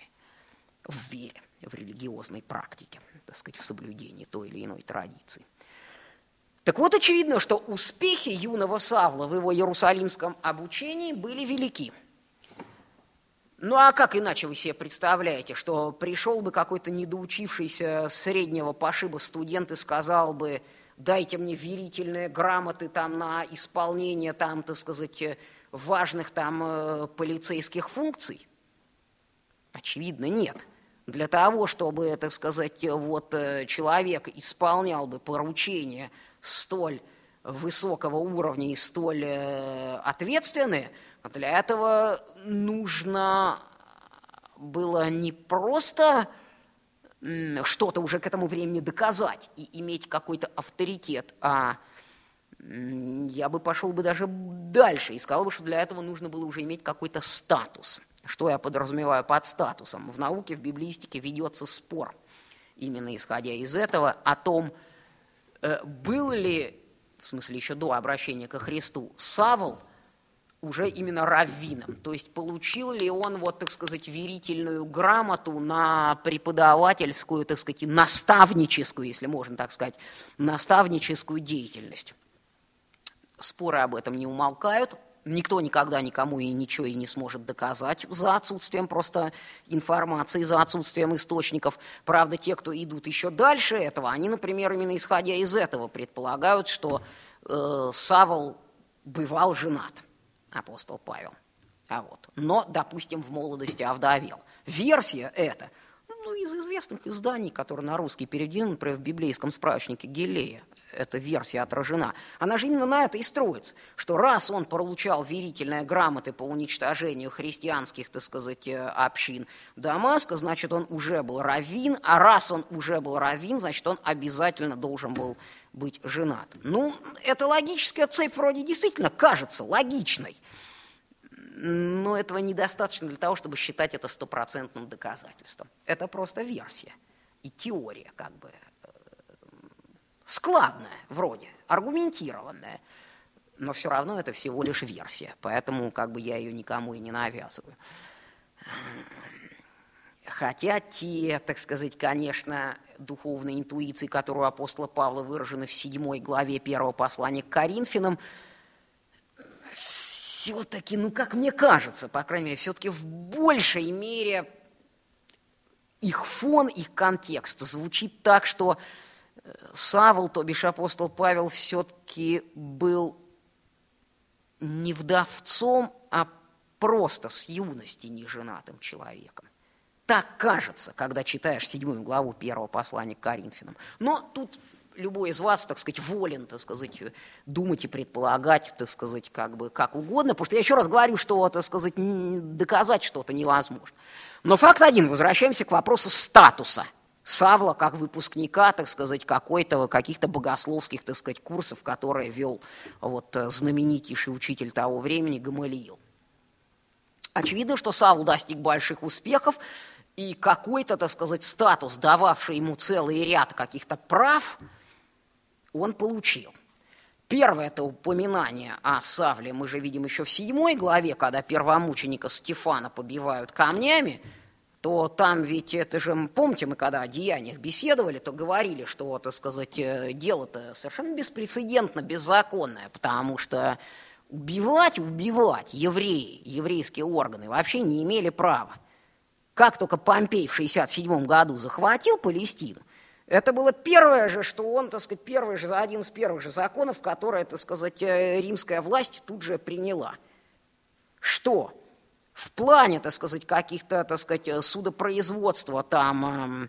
в вере, в религиозной практике, так сказать, в соблюдении той или иной традиции. Так вот, очевидно, что успехи юного Савла в его иерусалимском обучении были велики. Ну а как иначе вы себе представляете, что пришел бы какой-то недоучившийся среднего пошиба студент и сказал бы, дайте мне верительные грамоты там на исполнение там, так сказать, важных там э, полицейских функций? Очевидно, нет. Для того, чтобы, так сказать, вот э, человек исполнял бы поручения столь высокого уровня и столь ответственные, для этого нужно было не просто что-то уже к этому времени доказать и иметь какой-то авторитет, а я бы пошел бы даже дальше и сказал бы, что для этого нужно было уже иметь какой-то статус. Что я подразумеваю под статусом? В науке, в библистике ведется спор, именно исходя из этого, о том, э, был ли, в смысле еще до обращения ко Христу, Савл – уже именно раввином. То есть получил ли он, вот, так сказать, верительную грамоту на преподавательскую, так сказать, наставническую, если можно так сказать, наставническую деятельность. Споры об этом не умолкают. Никто никогда никому и ничего и не сможет доказать за отсутствием просто информации, за отсутствием источников. Правда, те, кто идут еще дальше этого, они, например, именно исходя из этого предполагают, что э, Савол бывал женат – апостол Павел. А вот. Но, допустим, в молодости овдовел. Версия эта, ну, из известных изданий, которые на русский переведены, например, в библейском справочнике Гелея, эта версия отражена, она же именно на это и строится, что раз он получал верительные грамоты по уничтожению христианских, так сказать, э, общин Дамаска, значит, он уже был раввин, а раз он уже был раввин, значит, он обязательно должен был быть женат. Ну, эта логическая цепь вроде действительно кажется логичной, но этого недостаточно для того, чтобы считать это стопроцентным доказательством. Это просто версия и теория, как бы э, складная вроде, аргументированная, но все равно это всего лишь версия, поэтому как бы я ее никому и не навязываю. Хотя те, так сказать, конечно, духовной интуиции, которую апостола Павла выражены в седьмой главе первого послания к Коринфянам, все-таки, ну, как мне кажется, по крайней мере, все-таки в большей мере их фон, их контекст звучит так, что э, Савл, то бишь апостол Павел, все-таки был не вдовцом, а просто с юности неженатым человеком Так кажется, когда читаешь седьмую главу первого послания к Коринфянам. Но тут любой из вас, так сказать, волен, так сказать, думать и предполагать, так сказать, как бы как угодно, потому что я еще раз говорю, что, так сказать, доказать что-то невозможно. Но факт один, возвращаемся к вопросу статуса Савла как выпускника, так сказать, какой-то, каких-то богословских, так сказать, курсов, которые вел вот знаменитейший учитель того времени Гамалиил. Очевидно, что Савл достиг больших успехов, и какой-то, так сказать, статус, дававший ему целый ряд каких-то прав, он получил. Первое это упоминание о Савле мы же видим еще в седьмой главе, когда первомученика Стефана побивают камнями, то там ведь это же, помните, мы когда о деяниях беседовали, то говорили, что, так сказать, э, дело-то совершенно беспрецедентно, беззаконное, потому что убивать, убивать евреи, еврейские органы вообще не имели права. Как только Помпей в 67 году захватил Палестину, это было первое же, что он, так сказать, первый же, один из первых же законов, которые, так сказать, э, римская власть тут же приняла. Что? В плане, так сказать, каких-то, так сказать, судопроизводства там эм,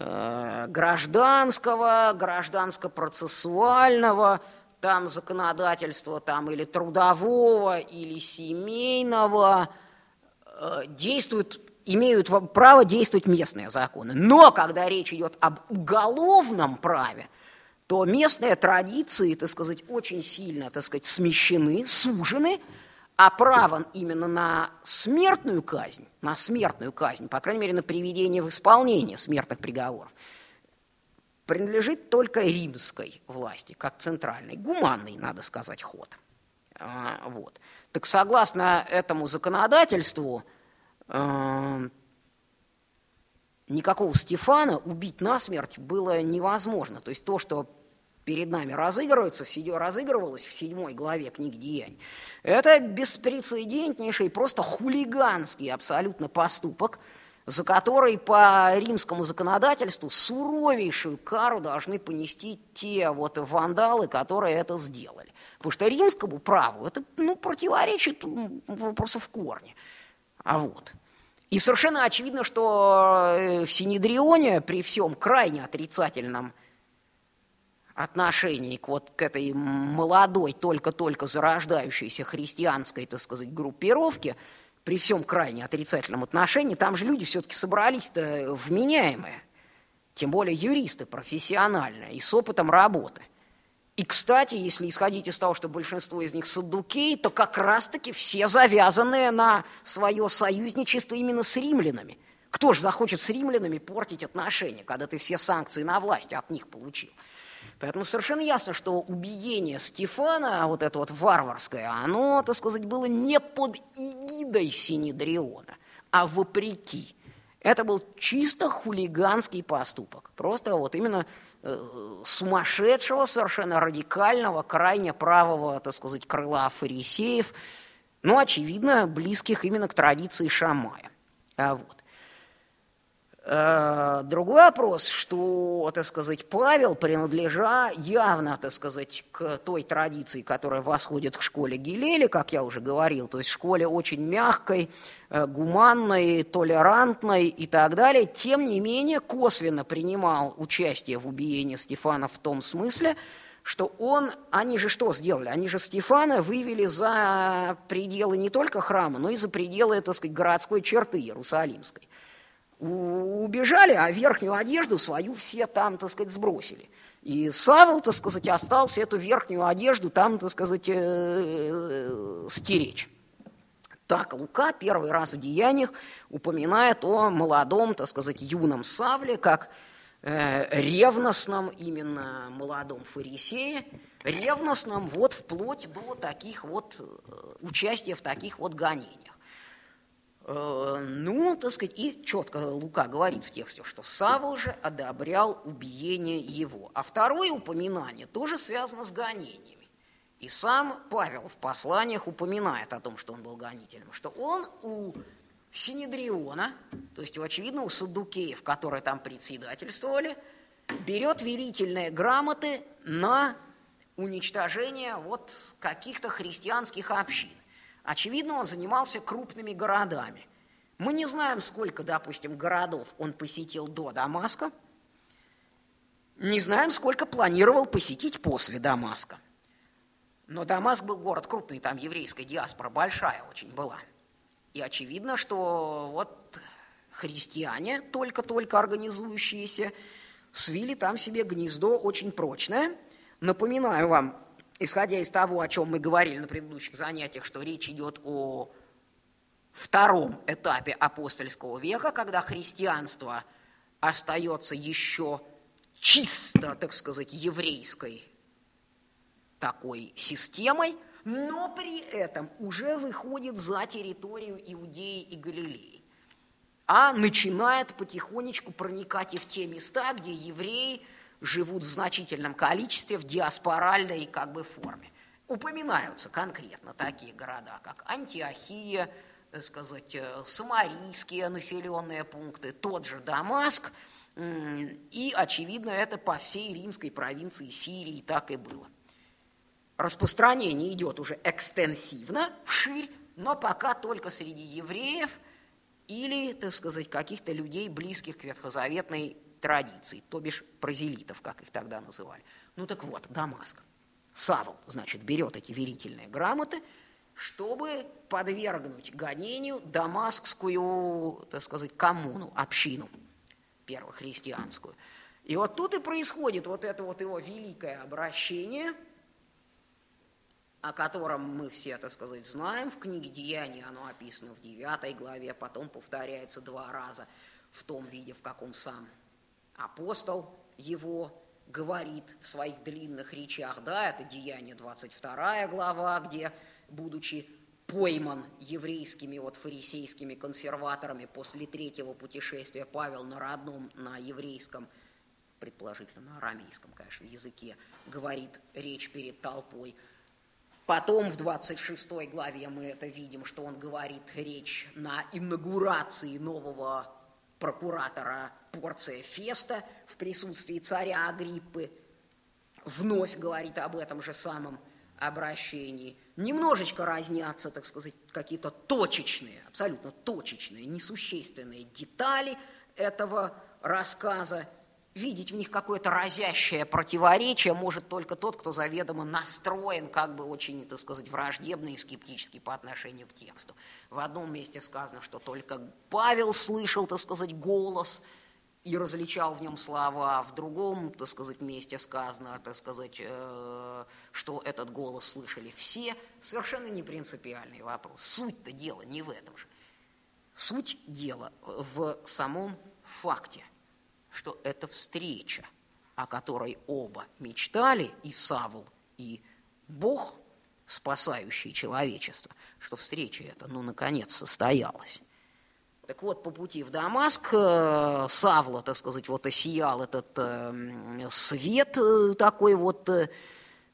э, гражданского, гражданско-процессуального, там законодательства, там или трудового, или семейного, э, действует имеют право действовать местные законы. Но когда речь идет об уголовном праве, то местные традиции, так сказать, очень сильно, так сказать, смещены, сужены, а право именно на смертную казнь, на смертную казнь, по крайней мере, на приведение в исполнение смертных приговоров, принадлежит только римской власти, как центральной, гуманный, надо сказать, ход. А, вот. Так согласно этому законодательству, никакого Стефана убить насмерть было невозможно. То есть то, что перед нами разыгрывается, все разыгрывалось в седьмой главе книги Деяний, это беспрецедентнейший, просто хулиганский абсолютно поступок, за который по римскому законодательству суровейшую кару должны понести те вот вандалы, которые это сделали. Потому что римскому праву это ну, противоречит просто в корне. А вот. И совершенно очевидно, что э, в Синедрионе при всем крайне отрицательном отношении к, вот, к этой молодой, только-только зарождающейся христианской, так сказать, группировке, при всем крайне отрицательном отношении, там же люди все-таки собрались-то вменяемые, тем более юристы профессиональные и с опытом работы – и, кстати, если исходить из того, что большинство из них саддукеи, то как раз-таки все завязанные на свое союзничество именно с римлянами. Кто же захочет с римлянами портить отношения, когда ты все санкции на власть от них получил? Поэтому совершенно ясно, что убиение Стефана, вот это вот варварское, оно, так сказать, было не под эгидой Синедриона, а вопреки. Это был чисто хулиганский поступок. Просто вот именно сумасшедшего, совершенно радикального, крайне правого, так сказать, крыла фарисеев, но, очевидно, близких именно к традиции Шамая. А вот. Э, другой вопрос, что, так сказать, Павел, принадлежа явно, так сказать, к той традиции, которая восходит к школе Гилели, как я уже говорил, то есть школе очень мягкой, э, гуманной, толерантной и так далее, тем не менее косвенно принимал участие в убиении Стефана в том смысле, что он, они же что сделали? Они же Стефана вывели за пределы не только храма, но и за пределы, так сказать, городской черты Иерусалимской убежали, а верхнюю одежду свою все там, так сказать, сбросили. И Савел, так сказать, остался эту верхнюю одежду там, так сказать, э, э, стеречь. Так Лука первый раз в деяниях упоминает о молодом, так сказать, юном Савле, как э, ревностном именно молодом фарисее, ревностном вот вплоть до таких вот участия в таких вот гонениях. Э, ну, так сказать, и четко Лука говорит в тексте, что Савва же одобрял убиение его. А второе упоминание тоже связано с гонениями. И сам Павел в посланиях упоминает о том, что он был гонителем, что он у Синедриона, то есть, очевидно, у саддукеев, которые там председательствовали, берет верительные грамоты на уничтожение вот каких-то христианских общин. Очевидно, он занимался крупными городами. Мы не знаем, сколько, допустим, городов он посетил до Дамаска, не знаем, сколько планировал посетить после Дамаска. Но Дамаск был город крупный, там еврейская диаспора большая очень была. И очевидно, что вот христиане, только-только организующиеся, свили там себе гнездо очень прочное. Напоминаю вам, исходя из того, о чем мы говорили на предыдущих занятиях, что речь идет о втором этапе апостольского века, когда христианство остается еще чисто, так сказать, еврейской такой системой, но при этом уже выходит за территорию Иудеи и Галилеи, а начинает потихонечку проникать и в те места, где евреи живут в значительном количестве в диаспоральной как бы форме. Упоминаются конкретно такие города, как Антиохия, так сказать, э, самарийские населенные пункты, тот же Дамаск, и, очевидно, это по всей римской провинции Сирии так и было распространение идет уже экстенсивно, вширь, но пока только среди евреев или, так сказать, каких-то людей, близких к ветхозаветной традиции, то бишь прозелитов, как их тогда называли. Ну так вот, Дамаск. Савл, значит, берет эти верительные грамоты, чтобы подвергнуть гонению дамаскскую, так сказать, коммуну, общину первохристианскую. И вот тут и происходит вот это вот его великое обращение – о котором мы все, так сказать, знаем. В книге «Деяний» оно описано в 9 главе, потом повторяется два раза в том виде, в каком сам апостол его говорит в своих длинных речах. Да, это «Деяние» 22 глава, где, будучи пойман еврейскими вот фарисейскими консерваторами после третьего путешествия, Павел на родном, на еврейском, предположительно на арамейском, конечно, языке, говорит речь перед толпой – Потом в 26 главе мы это видим, что он говорит речь на инаугурации нового прокуратора Порция Феста в присутствии царя Агриппы. Вновь говорит об этом же самом обращении. Немножечко разнятся, так сказать, какие-то точечные, абсолютно точечные, несущественные детали этого рассказа видеть в них какое-то разящее противоречие может только тот, кто заведомо настроен как бы очень, так сказать, враждебно и скептически по отношению к тексту. В одном месте сказано, что только Павел слышал, так сказать, голос и различал в нем слова, в другом, так сказать, месте сказано, так сказать, э, что этот голос слышали все. Совершенно не принципиальный вопрос. Суть-то дела не в этом же. Суть дела в самом факте – что это встреча, о которой оба мечтали, и Савл, и Бог, спасающий человечество, что встреча эта, ну, наконец, состоялась. Так вот, по пути в Дамаск э, Савла, так сказать, вот осиял этот э, свет э, такой вот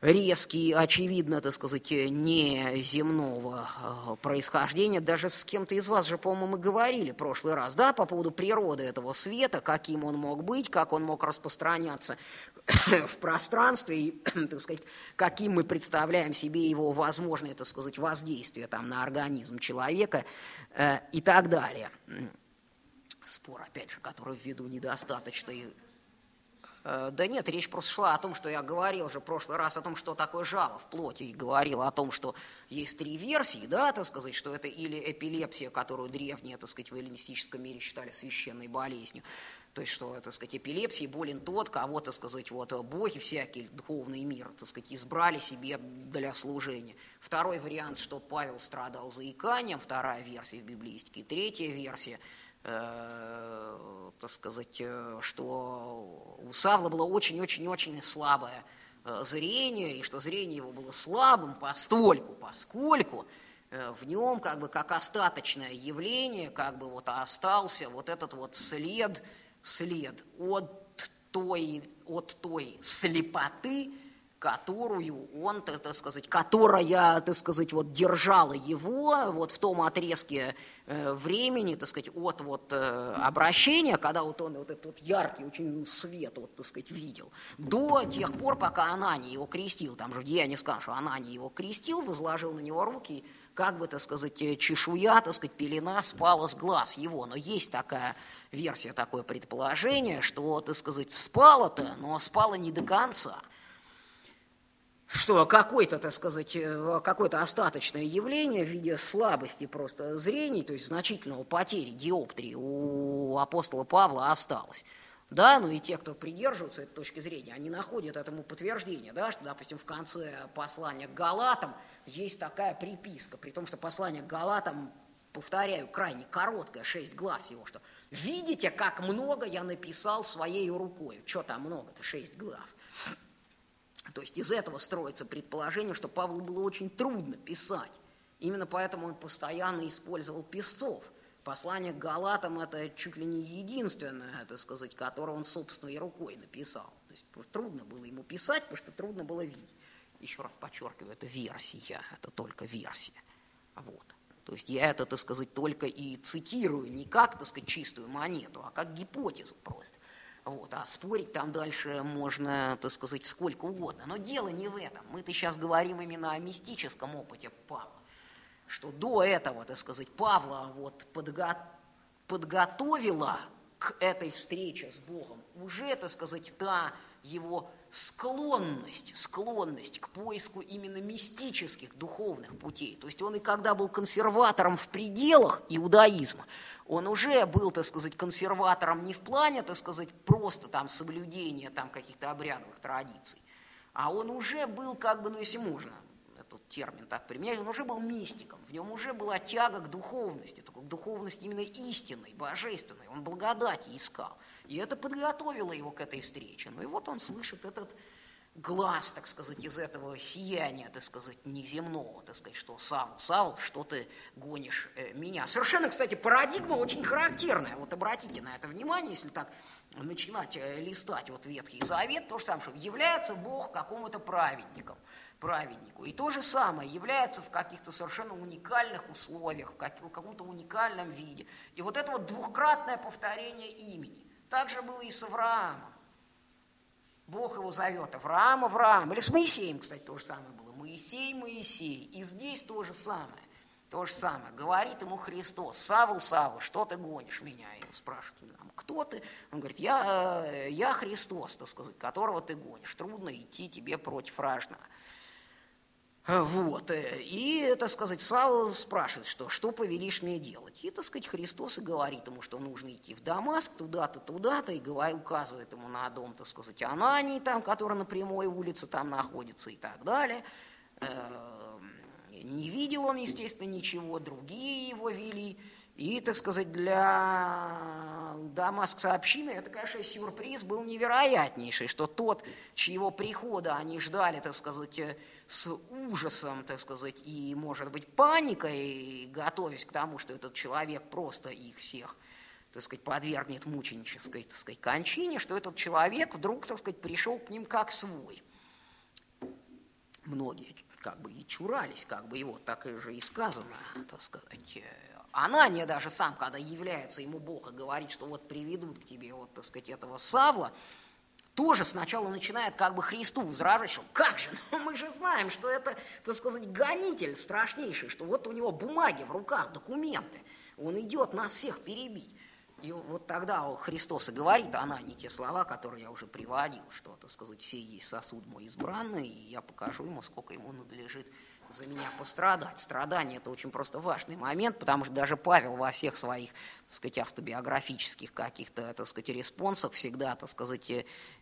резкий, очевидно, так сказать, не земного э, происхождения. Даже с кем-то из вас же, по-моему, мы говорили в прошлый раз, да, по поводу природы этого света, каким он мог быть, как он мог распространяться в пространстве, и, так сказать, каким мы представляем себе его возможное, так сказать, воздействие там, на организм человека э, и так далее. Спор, опять же, который ввиду недостаточной да нет, речь просто шла о том, что я говорил же в прошлый раз о том, что такое жало в плоти, и говорил о том, что есть три версии, да, так сказать, что это или эпилепсия, которую древние, так сказать, в эллинистическом мире считали священной болезнью, то есть, что, так сказать, эпилепсией болен тот, кого, так сказать, вот боги всякий, духовный мир, так сказать, избрали себе для служения. Второй вариант, что Павел страдал заиканием, вторая версия в библиистике. Третья версия – Э, так сказать, э, что у Савла было очень-очень-очень слабое э, зрение, и что зрение его было слабым постольку, поскольку в нем как бы как остаточное явление как бы вот остался вот этот вот след, след от той, от той слепоты, которую он, так сказать, которая, так сказать, вот держала его вот в том отрезке э, времени, так сказать, от вот э, обращения, когда вот он вот этот вот яркий очень свет, вот, так сказать, видел, до тех пор, пока Анани его крестил. Там же в Деянии сказано, что Анани его крестил, возложил на него руки, как бы, так сказать, э, чешуя, так сказать, пелена спала с глаз его. Но есть такая версия, такое предположение, что, так сказать, спала-то, но спала не до конца – что какое-то, так сказать, э, какое-то остаточное явление в виде слабости просто зрений, то есть значительного потери диоптрии у апостола Павла осталось. Да, ну и те, кто придерживается этой точки зрения, они находят этому подтверждение, да, что, допустим, в конце послания к Галатам есть такая приписка, при том, что послание к Галатам, повторяю, крайне короткое, шесть глав всего, что «Видите, как много я написал своей рукой». Что там много-то, шесть глав. То есть из этого строится предположение, что Павлу было очень трудно писать. Именно поэтому он постоянно использовал писцов. Послание к Галатам – это чуть ли не единственное, так сказать, которое он собственной рукой написал. То есть трудно было ему писать, потому что трудно было видеть. Еще раз подчеркиваю, это версия, это только версия. Вот. То есть я это, так сказать, только и цитирую не как, так сказать, чистую монету, а как гипотезу просто. Вот, а спорить там дальше можно, так сказать, сколько угодно. Но дело не в этом. Мы-то сейчас говорим именно о мистическом опыте Павла. Что до этого, так сказать, Павла вот подго подготовила к этой встрече с Богом уже, так сказать, та его склонность, склонность к поиску именно мистических духовных путей. То есть он и когда был консерватором в пределах иудаизма, он уже был, так сказать, консерватором не в плане, так сказать, просто там соблюдения там каких-то обрядовых традиций, а он уже был, как бы, ну если можно этот термин так применять, он уже был мистиком, в нем уже была тяга к духовности, только к духовности именно истинной, божественной, он благодати искал. И это подготовило его к этой встрече. Ну и вот он слышит этот глаз, так сказать, из этого сияния, так сказать, неземного, так сказать, что Савл, Савл, что ты гонишь э, меня. Совершенно, кстати, парадигма очень характерная. Вот обратите на это внимание, если так начинать э, листать вот Ветхий Завет, то же самое, что является Бог какому-то праведником, праведнику. И то же самое является в каких-то совершенно уникальных условиях, в каком-то уникальном виде. И вот это вот двухкратное повторение имени. Так же было и с Авраамом. Бог его зовет Авраам, Авраам. Или с Моисеем, кстати, то же самое было. Моисей, Моисей. И здесь то же самое. То же самое. Говорит ему Христос, Савл, Савл, что ты гонишь меня? Его спрашивают, кто ты? Он говорит, я, э, я Христос, так сказать, которого ты гонишь. Трудно идти тебе против ражного. Вот. Э, и, так сказать, Савл спрашивает, что, что повелишь мне делать? И, так сказать, Христос и говорит ему, что нужно идти в Дамаск, туда-то, туда-то, и говорит, указывает ему на дом, так сказать, Анании, там, который на прямой улице там находится и так далее. Эм, не видел он, естественно, ничего, другие его вели. И, так сказать, для дамаскской общины это, конечно, сюрприз был невероятнейший, что тот, чьего прихода они ждали, так сказать, с ужасом, так сказать, и, может быть, паникой, готовясь к тому, что этот человек просто их всех так сказать, подвергнет мученической, так сказать, кончине, что этот человек вдруг, так сказать, пришел к ним как свой. Многие как бы и чурались, как бы его так и же и сказано, так сказать, Анания даже сам, когда является ему Бог и говорит, что вот приведут к тебе вот, так сказать, этого Савла, тоже сначала начинает как бы Христу возражать, что как же, ну, мы же знаем, что это, так сказать, гонитель страшнейший, что вот у него бумаги в руках, документы, он идет нас всех перебить. И вот тогда Христос и говорит, она не те слова, которые я уже приводил, что, так сказать, все есть сосуд мой избранный, и я покажу ему, сколько ему надлежит за меня пострадать. Страдание – это очень просто важный момент, потому что даже Павел во всех своих, так сказать, автобиографических каких-то, так сказать, респонсах всегда, так сказать,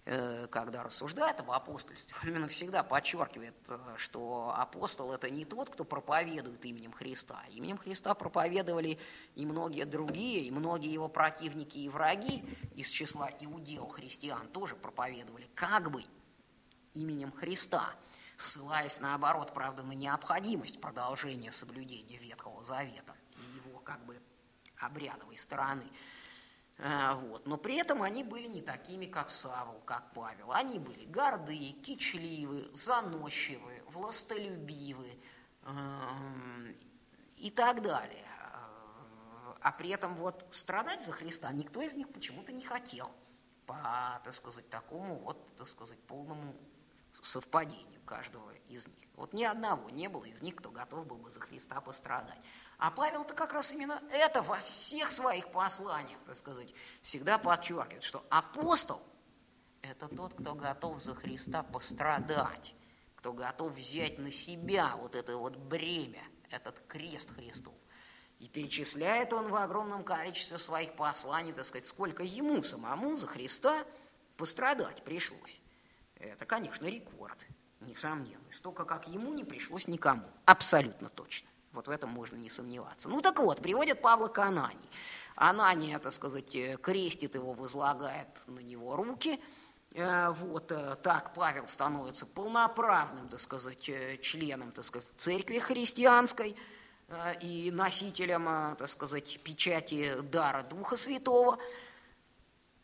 э, когда рассуждает об апостольстве, он именно всегда подчеркивает, э, что апостол – это не тот, кто проповедует именем Христа. Именем Христа проповедовали и многие другие, и многие его противники и враги из числа иудео христиан тоже проповедовали как бы именем Христа – ссылаясь наоборот, правда, на необходимость продолжения соблюдения Ветхого Завета и его как бы обрядовой стороны. А, вот. Но при этом они были не такими, как Савл, как Павел. Они были гордые, кичливы, заносчивы, властолюбивы эм, и так далее. А при этом вот страдать за Христа никто из них почему-то не хотел по, так сказать, такому вот, так сказать, полному совпадению каждого из них. Вот ни одного не было из них, кто готов был бы за Христа пострадать. А Павел-то как раз именно это во всех своих посланиях, так сказать, всегда подчеркивает, что апостол – это тот, кто готов за Христа пострадать, кто готов взять на себя вот это вот бремя, этот крест Христов. И перечисляет он в огромном количестве своих посланий, так сказать, сколько ему самому за Христа пострадать пришлось. Это, конечно, рекорд, несомненный. Столько, как ему не пришлось никому. Абсолютно точно. Вот в этом можно не сомневаться. Ну так вот, приводят Павла к Анании. Анания, так сказать, крестит его, возлагает на него руки. Э, вот э, так Павел становится полноправным, так сказать, э, членом, так сказать, церкви христианской и носителем, так сказать, печати дара Духа Святого.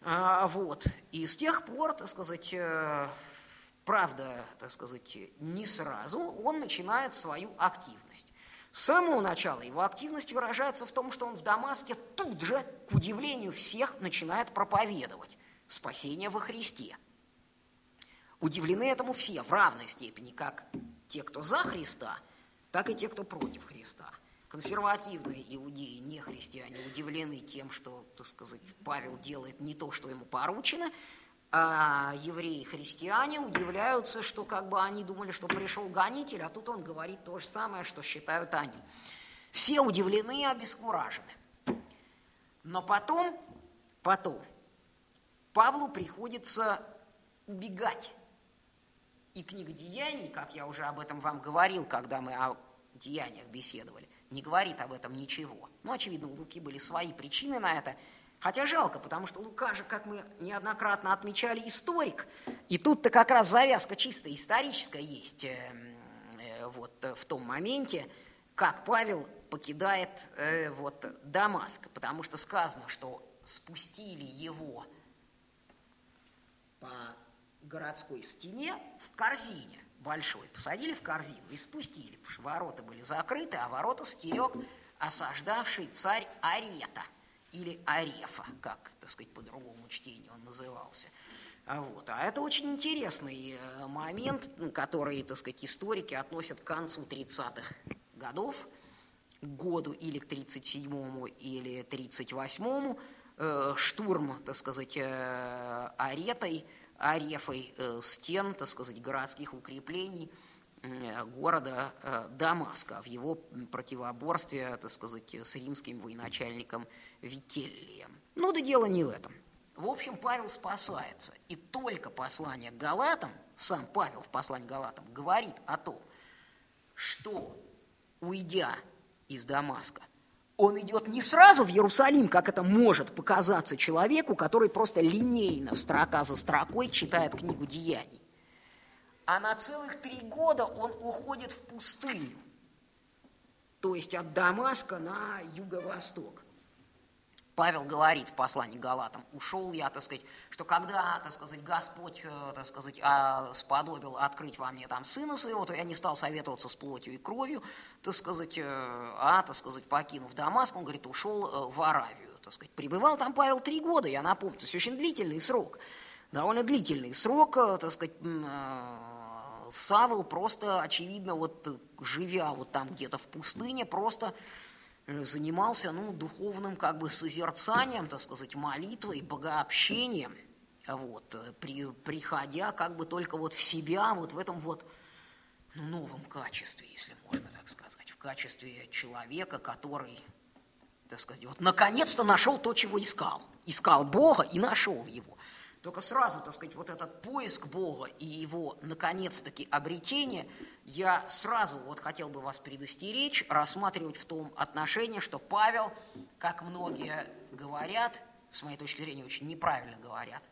Вот. И с тех пор, так сказать, правда, так сказать, не сразу, он начинает свою активность. С самого начала его активность выражается в том, что он в Дамаске тут же, к удивлению всех, начинает проповедовать спасение во Христе. Удивлены этому все в равной степени, как те, кто за Христа, так и те, кто против Христа. Консервативные иудеи, не христиане, удивлены тем, что, так сказать, Павел делает не то, что ему поручено, а евреи-христиане удивляются, что как бы они думали, что пришел гонитель, а тут он говорит то же самое, что считают они. Все удивлены и обескуражены. Но потом, потом, Павлу приходится убегать. И книга Деяний, как я уже об этом вам говорил, когда мы о деяниях беседовали, не говорит об этом ничего. Ну, очевидно, у Луки были свои причины на это – Хотя жалко, потому что Лука же, как мы неоднократно отмечали, историк. И тут-то как раз завязка чисто историческая есть э, э, вот в том моменте, как Павел покидает э, вот Дамаск. Потому что сказано, что спустили его по городской стене в корзине большой. Посадили в корзину и спустили, потому что ворота были закрыты, а ворота стерег осаждавший царь Арета – или Арефа, как, так сказать, по другому чтению он назывался. А вот. А это очень интересный э, момент, который, так сказать, историки относят к концу 30-х годов, году или к 37-му, или 38-му, э, штурм, так сказать, э, аретой, арефой стен, так сказать, городских укреплений – города э, Дамаска в его противоборстве, так сказать, с римским военачальником Вителлием. Ну да дело не в этом. В общем, Павел спасается. И только послание к Галатам, сам Павел в послании к Галатам, говорит о том, что, уйдя из Дамаска, он идет не сразу в Иерусалим, как это может показаться человеку, который просто линейно, строка за строкой читает книгу Деяний а на целых три года он уходит в пустыню, то есть от Дамаска на юго-восток. Павел говорит в послании Галатам, ушел я, так сказать, что когда, так сказать, Господь, э, так сказать, а, сподобил открыть во мне там сына своего, то я не стал советоваться с плотью и кровью, так сказать, э, а, так сказать, покинув Дамаск, он, говорит, ушел э, в Аравию, так сказать. Пребывал там Павел три года, я напомню, то есть очень длительный срок, довольно длительный срок, так сказать, Савл просто, очевидно, вот живя вот там где-то в пустыне, просто э, занимался, ну, духовным как бы созерцанием, так сказать, молитвой, богообщением, вот, э, при, приходя как бы только вот в себя, вот в этом вот ну, новом качестве, если можно так сказать, в качестве человека, который, так сказать, вот наконец-то нашел то, чего искал. Искал Бога и нашел его. Только сразу, так сказать, вот этот поиск Бога и его, наконец-таки, обретение, я сразу вот хотел бы вас предостеречь, рассматривать в том отношении, что Павел, как многие говорят, с моей точки зрения очень неправильно говорят,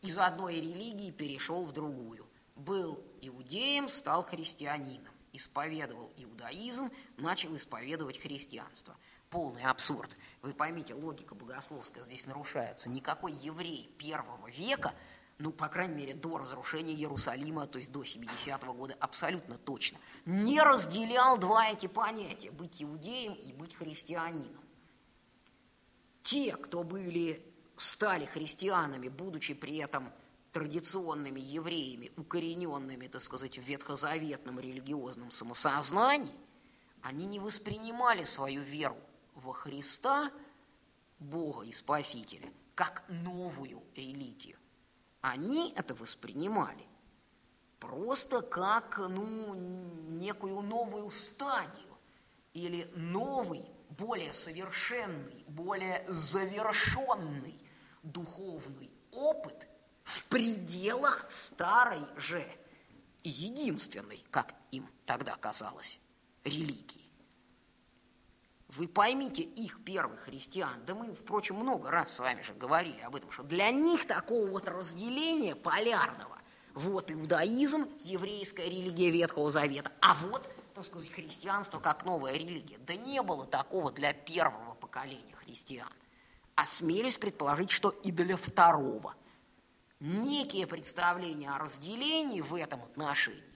из одной религии перешел в другую. Был иудеем, стал христианином, исповедовал иудаизм, начал исповедовать христианство. Полный абсурд. Вы поймите, логика богословская здесь нарушается. Никакой еврей первого века, ну, по крайней мере, до разрушения Иерусалима, то есть до 70-го года, абсолютно точно, не разделял два эти понятия – быть иудеем и быть христианином. Те, кто были, стали христианами, будучи при этом традиционными евреями, укорененными, так сказать, в ветхозаветном религиозном самосознании, они не воспринимали свою веру во Христа, Бога и Спасителя, как новую религию. Они это воспринимали просто как ну, некую новую стадию или новый, более совершенный, более завершенный духовный опыт в пределах старой же единственной, как им тогда казалось, религии. Вы поймите их первых христиан, да мы, впрочем, много раз с вами же говорили об этом, что для них такого вот разделения полярного, вот иудаизм, еврейская религия Ветхого Завета, а вот, так сказать, христианство как новая религия. Да не было такого для первого поколения христиан. Осмелюсь предположить, что и для второго. Некие представления о разделении в этом отношении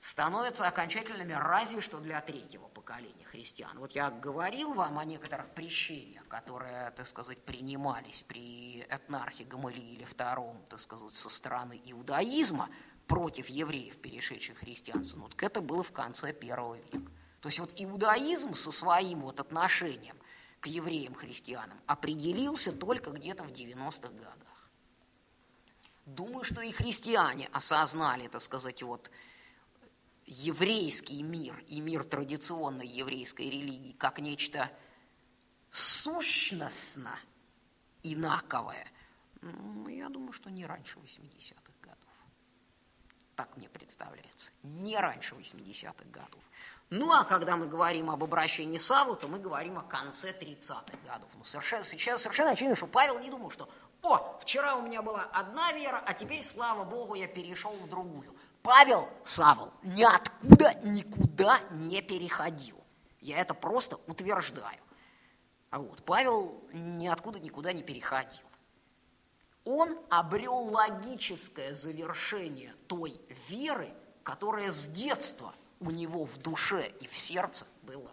становятся окончательными разве что для третьего поколения христиан. Вот я говорил вам о некоторых прещениях, которые, так сказать, принимались при этнархе Гамалииле II, так сказать, со стороны иудаизма против евреев, перешедших христианство. Ну, так это было в конце первого века. То есть вот иудаизм со своим вот отношением к евреям-христианам определился только где-то в 90-х годах. Думаю, что и христиане осознали, так сказать, вот еврейский мир и мир традиционной еврейской религии как нечто сущностно инаковое, ну, я думаю, что не раньше 80-х годов. Так мне представляется. Не раньше 80-х годов. Ну, а когда мы говорим об обращении Савла, то мы говорим о конце 30-х годов. Ну, совершенно, сейчас совершенно очевидно, что Павел не думал, что «О, вчера у меня была одна вера, а теперь, слава Богу, я перешел в другую». Павел Савл ниоткуда никуда не переходил. Я это просто утверждаю. А вот Павел ниоткуда никуда не переходил. Он обрел логическое завершение той веры, которая с детства у него в душе и в сердце была.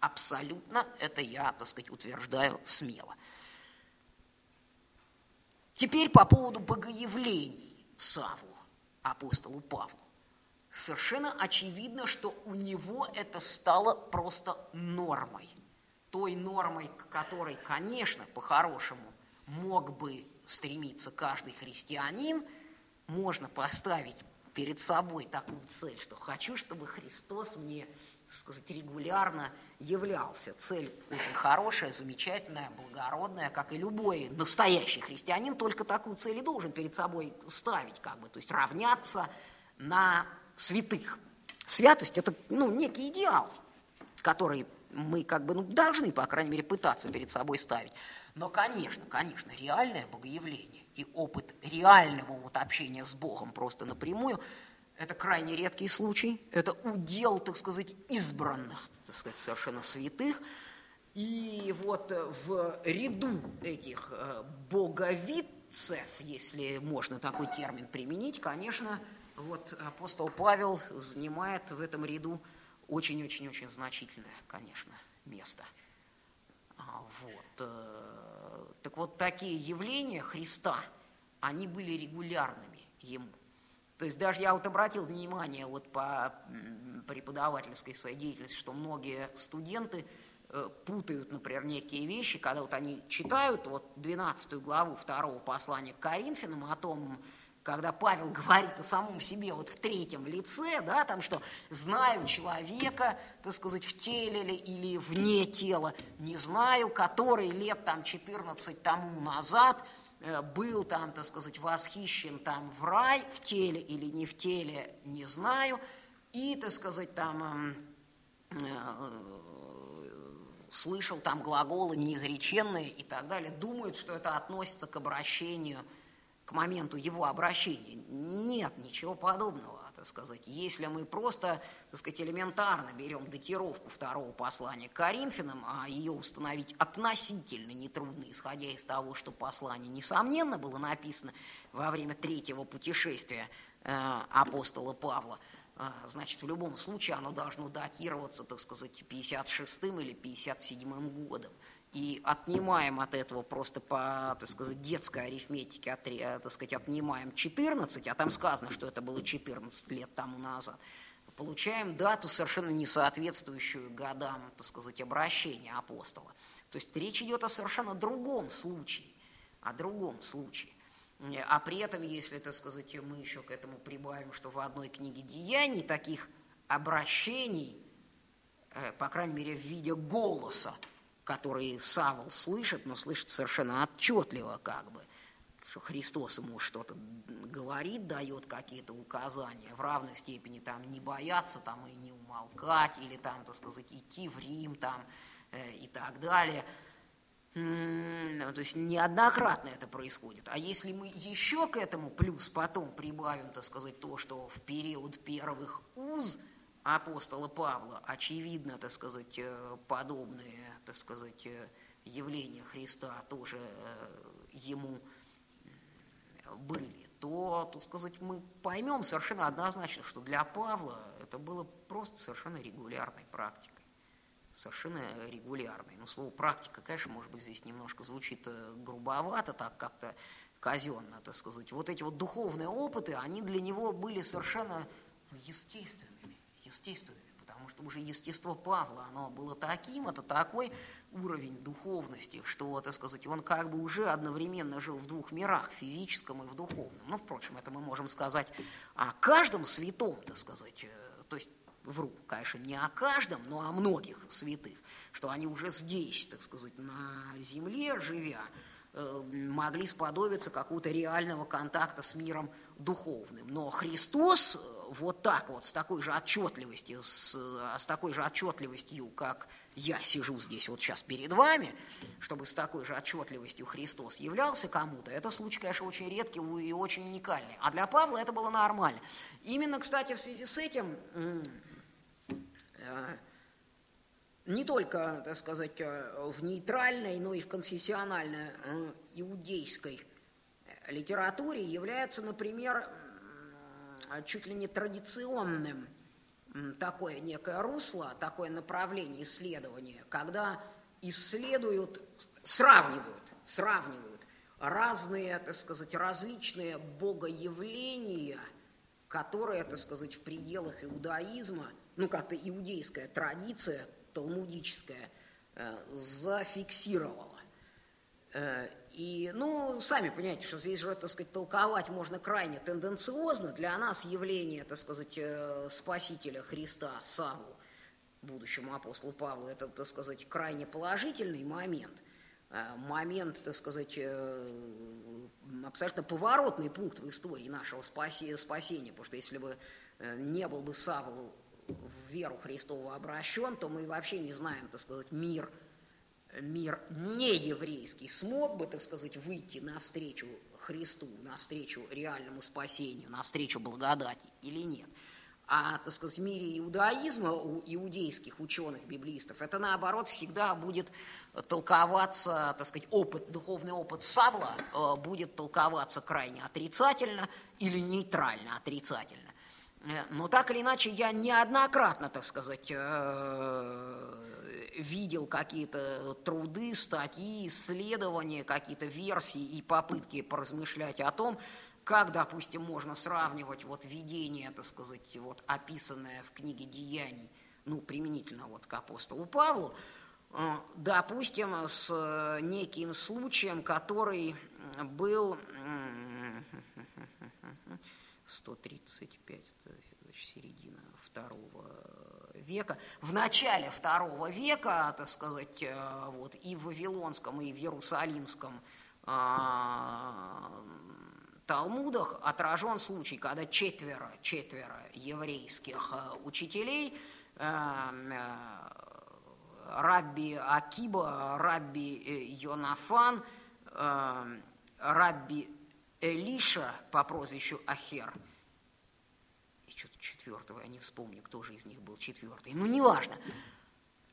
Абсолютно это я, так сказать, утверждаю смело. Теперь по поводу богоявлений Савла апостолу Павлу. Совершенно очевидно, что у него это стало просто нормой. Той нормой, к которой, конечно, по-хорошему мог бы стремиться каждый христианин, можно поставить перед собой такую цель, что хочу, чтобы Христос мне, так сказать, регулярно являлся. Цель очень хорошая, замечательная, благородная, как и любой настоящий христианин, только такую цель и должен перед собой ставить, как бы, то есть равняться на святых. Святость – это ну, некий идеал, который мы как бы ну, должны, по крайней мере, пытаться перед собой ставить. Но, конечно, конечно, реальное богоявление и опыт реального вот общения с Богом просто напрямую – это крайне редкий случай, это удел, так сказать, избранных, так сказать, совершенно святых. И вот в ряду этих э, боговидцев, если можно такой термин применить, конечно, вот апостол Павел занимает в этом ряду очень-очень-очень значительное, конечно, место. А, вот. Так вот, такие явления Христа, они были регулярными ему. То есть даже я вот обратил внимание вот по преподавательской своей деятельности, что многие студенты э, путают, например, некие вещи, когда вот они читают вот 12 главу второго послания к Коринфянам о том, когда Павел говорит о самом себе вот в третьем лице, да, там что знаю человека, так сказать, в теле ли или вне тела, не знаю, который лет там 14 тому назад – Э, был там, так сказать, восхищен там в рай, в теле или не в теле, не знаю, и, так сказать, там эм, э, слышал там глаголы неизреченные и так далее, думают, что это относится к обращению, к моменту его обращения. Нет, ничего подобного так сказать, если мы просто, так сказать, элементарно берем датировку второго послания к Коринфянам, а ее установить относительно нетрудно, исходя из того, что послание, несомненно, было написано во время третьего путешествия э, апостола Павла, э, значит, в любом случае оно должно датироваться, так сказать, 56 или 57 годом и отнимаем от этого просто по, так сказать, детской арифметике, от, так сказать, отнимаем 14, а там сказано, что это было 14 лет тому назад, получаем дату, совершенно не соответствующую годам, так сказать, обращения апостола. То есть речь идет о совершенно другом случае, о другом случае. А при этом, если, так сказать, мы еще к этому прибавим, что в одной книге деяний таких обращений, э, по крайней мере, в виде голоса, который Савл слышит, но слышит совершенно отчетливо как бы, что Христос ему что-то говорит, дает какие-то указания, в равной степени там не бояться там и не умолкать, или там, так сказать, идти в Рим там э, и так далее. то есть неоднократно это происходит. А если мы еще к этому плюс потом прибавим, так сказать, то, что в период первых уз апостола Павла, очевидно, так сказать, э, подобные так сказать, э, явления Христа тоже э, ему были, то, так сказать, мы поймем совершенно однозначно, что для Павла это было просто совершенно регулярной практикой. Совершенно регулярной. Ну, слово практика, конечно, может быть, здесь немножко звучит э, грубовато, так как-то казенно, так сказать. Вот эти вот духовные опыты, они для него были совершенно естественными, естественными что уже естество Павла, оно было таким, это такой уровень духовности, что, так сказать, он как бы уже одновременно жил в двух мирах, в физическом и в духовном. Ну, впрочем, это мы можем сказать о каждом святом, так сказать, э, то есть вру, конечно, не о каждом, но о многих святых, что они уже здесь, так сказать, на земле живя, э, могли сподобиться какого-то реального контакта с миром духовным. Но Христос э, вот так вот, с такой же отчетливостью, с, с такой же отчетливостью, как я сижу здесь вот сейчас перед вами, чтобы с такой же отчетливостью Христос являлся кому-то, это случай, конечно, очень редкий и очень уникальный. А для Павла это было нормально. Именно, кстати, в связи с этим э, не только, так сказать, э, в нейтральной, но и в конфессиональной э, иудейской литературе является, например, а чуть ли не традиционным такое некое русло, такое направление исследования, когда исследуют, сравнивают, сравнивают разные, так сказать, различные богоявления, которые, так сказать, в пределах иудаизма, ну, как-то иудейская традиция, талмудическая, э, зафиксировала. Э, и, ну, сами понимаете, что здесь же, так сказать, толковать можно крайне тенденциозно. Для нас явление, так сказать, э, Спасителя Христа Саву, будущему апостолу Павлу, это, так сказать, крайне положительный момент. Э, момент, так сказать, абсолютно поворотный пункт в истории нашего спасения, потому что если бы не был бы Савлу в веру Христову обращен, то мы вообще не знаем, так сказать, мир – мир нееврейский смог бы, так сказать, выйти навстречу Христу, навстречу реальному спасению, навстречу благодати или нет. А, так сказать, в мире иудаизма у иудейских ученых, библистов, это наоборот всегда будет толковаться, так сказать, опыт, духовный опыт Савла э, будет толковаться крайне отрицательно или нейтрально отрицательно. Э, но так или иначе я неоднократно, так сказать, э, видел какие-то труды, статьи, исследования, какие-то версии и попытки поразмышлять о том, как, допустим, можно сравнивать вот видение, так сказать, вот описанное в книге «Деяний», ну, применительно вот к апостолу Павлу, э, допустим, с неким случаем, который был 135, значит, середина второго века, в начале второго века, так сказать, э, вот, и в Вавилонском, и в Иерусалимском а, Талмудах отражен случай, когда четверо, четверо еврейских э, учителей, э, Рабби Акиба, Рабби Йонафан, Рабби Элиша по прозвищу Ахер, что-то четвертого, я не вспомню, кто же из них был четвертый. Ну, неважно.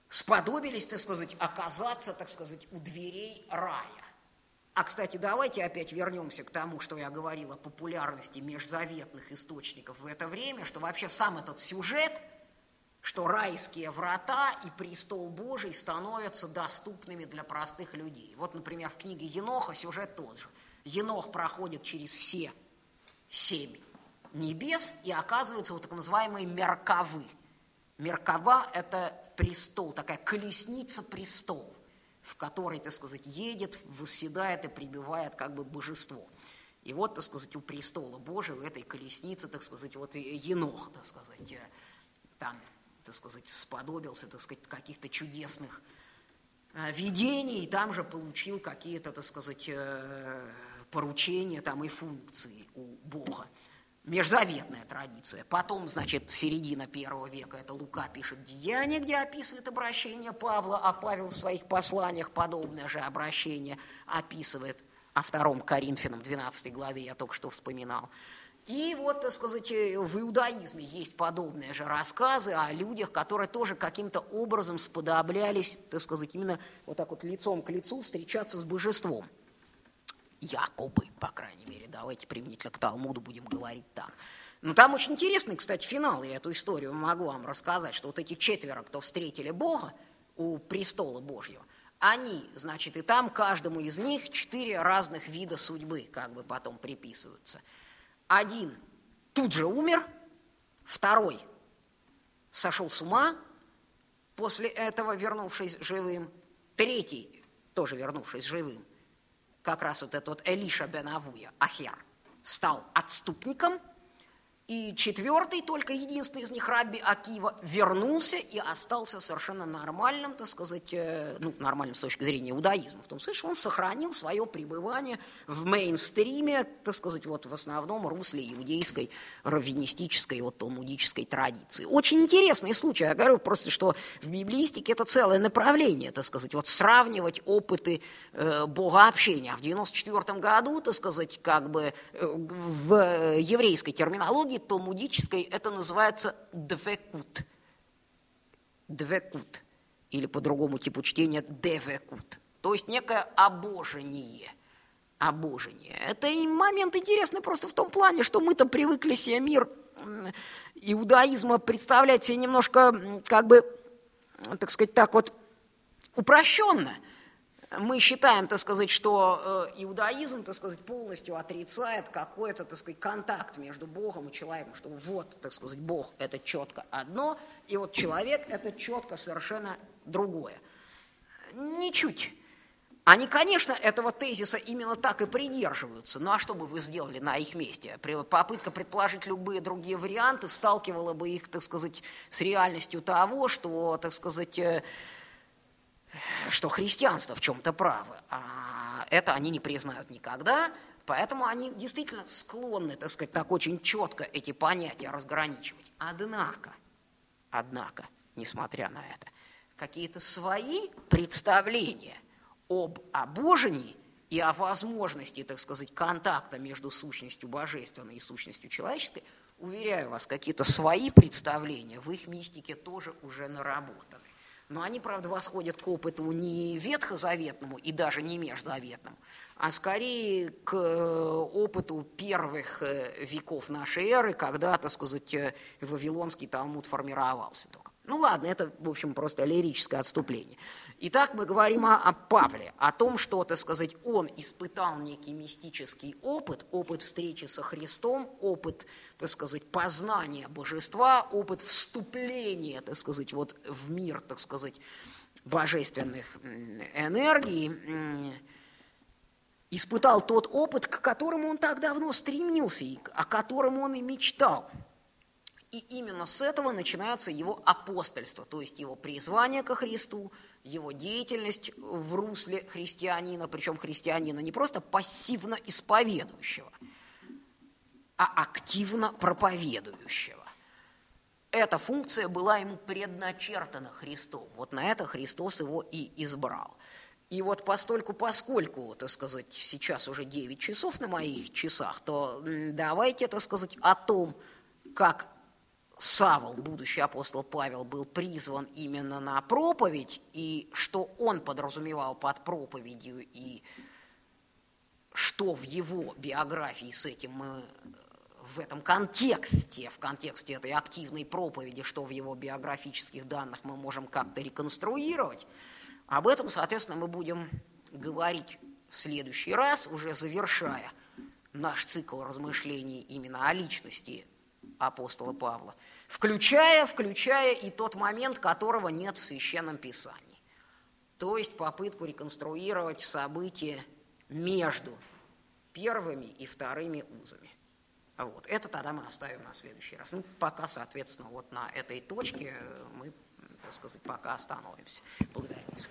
Сподобились, так сказать, оказаться, так сказать, у дверей рая. А, кстати, давайте опять вернемся к тому, что я говорил о популярности межзаветных источников в это время, что вообще сам этот сюжет, что райские врата и престол Божий становятся доступными для простых людей. Вот, например, в книге Еноха сюжет тот же. Енох проходит через все семь небес и оказывается вот так называемые мерковы. Меркова – это престол, такая колесница-престол в которой, так сказать, едет, восседает и прибивает как бы божество. И вот, так сказать, у престола Божьего, этой колесницы, так сказать, вот Енох, так сказать, э, там, так сказать, сподобился, так сказать, каких-то чудесных э, видений, и там же получил какие-то, так сказать, э, поручения там и функции у Бога межзаветная традиция. Потом, значит, середина первого века, это Лука пишет «Деяния», где описывает обращение Павла, а Павел в своих посланиях подобное же обращение описывает о втором Коринфянам, 12 главе, я только что вспоминал. И вот, так сказать, в иудаизме есть подобные же рассказы о людях, которые тоже каким-то образом сподоблялись, так сказать, именно вот так вот лицом к лицу встречаться с божеством – якобы, по крайней мере, давайте применительно к Талмуду будем говорить так. Но там очень интересный, кстати, финал, я эту историю могу вам рассказать, что вот эти четверо, кто встретили Бога у престола Божьего, они, значит, и там каждому из них четыре разных вида судьбы как бы потом приписываются. Один тут же умер, второй сошел с ума, после этого вернувшись живым, третий, тоже вернувшись живым, как раз вот этот вот Элиша бен Авуя, Ахер, стал отступником, и четвертый, только единственный из них, Рабби Акива, вернулся и остался совершенно нормальным, так сказать, э, ну, нормальным с точки зрения иудаизма, в том смысле, что он сохранил свое пребывание в мейнстриме, так сказать, вот в основном русле иудейской, раввинистической, вот талмудической традиции. Очень интересный случай, я говорю просто, что в библиистике это целое направление, так сказать, вот сравнивать опыты э, богообщения. В 94 году, так сказать, как бы э, в еврейской терминологии талмудической это называется двекут. Двекут. Или по другому типу чтения девекут. То есть некое обожение. Обожение. Это и момент интересный просто в том плане, что мы-то привыкли себе мир иудаизма представлять себе немножко, как бы, так сказать, так вот упрощенно – мы считаем, так сказать, что э, иудаизм, так сказать, полностью отрицает какой-то, так сказать, контакт между Богом и человеком, что вот, так сказать, Бог – это четко одно, и вот человек – это четко совершенно другое. Ничуть. Они, конечно, этого тезиса именно так и придерживаются. Ну а что бы вы сделали на их месте? Попытка предположить любые другие варианты сталкивала бы их, так сказать, с реальностью того, что, так сказать, э, что христианство в чем-то право, а это они не признают никогда, поэтому они действительно склонны, так сказать, так очень четко эти понятия разграничивать. Однако, однако, несмотря на это, какие-то свои представления об обожении и о возможности, так сказать, контакта между сущностью божественной и сущностью человеческой, уверяю вас, какие-то свои представления в их мистике тоже уже наработаны. Но они, правда, восходят к опыту не ветхозаветному и даже не межзаветному, а скорее к э, опыту первых э, веков нашей эры, когда, так сказать, э, Вавилонский Талмуд формировался только. Ну ладно, это, в общем, просто лирическое отступление. Итак, мы говорим о, о Павле, о том, что, так сказать, он испытал некий мистический опыт, опыт встречи со Христом, опыт, так сказать, познания божества, опыт вступления, так сказать, вот в мир, так сказать, божественных энергий, испытал тот опыт, к которому он так давно стремился, и о котором он и мечтал. И именно с этого начинается его апостольство, то есть его призвание ко Христу, его деятельность в русле христианина, причем христианина не просто пассивно исповедующего, а активно проповедующего. Эта функция была ему предначертана Христом. Вот на это Христос его и избрал. И вот постольку, поскольку, так сказать, сейчас уже 9 часов на моих часах, то давайте, так сказать, о том, как Савол, будущий апостол Павел, был призван именно на проповедь, и что он подразумевал под проповедью, и что в его биографии с этим мы в этом контексте, в контексте этой активной проповеди, что в его биографических данных мы можем как-то реконструировать, об этом, соответственно, мы будем говорить в следующий раз, уже завершая наш цикл размышлений именно о личности апостола Павла, включая, включая и тот момент, которого нет в Священном Писании, то есть попытку реконструировать события между первыми и вторыми узами. Вот. Это тогда мы оставим на следующий раз. Ну, пока, соответственно, вот на этой точке мы, так сказать, пока остановимся. Благодарю вас.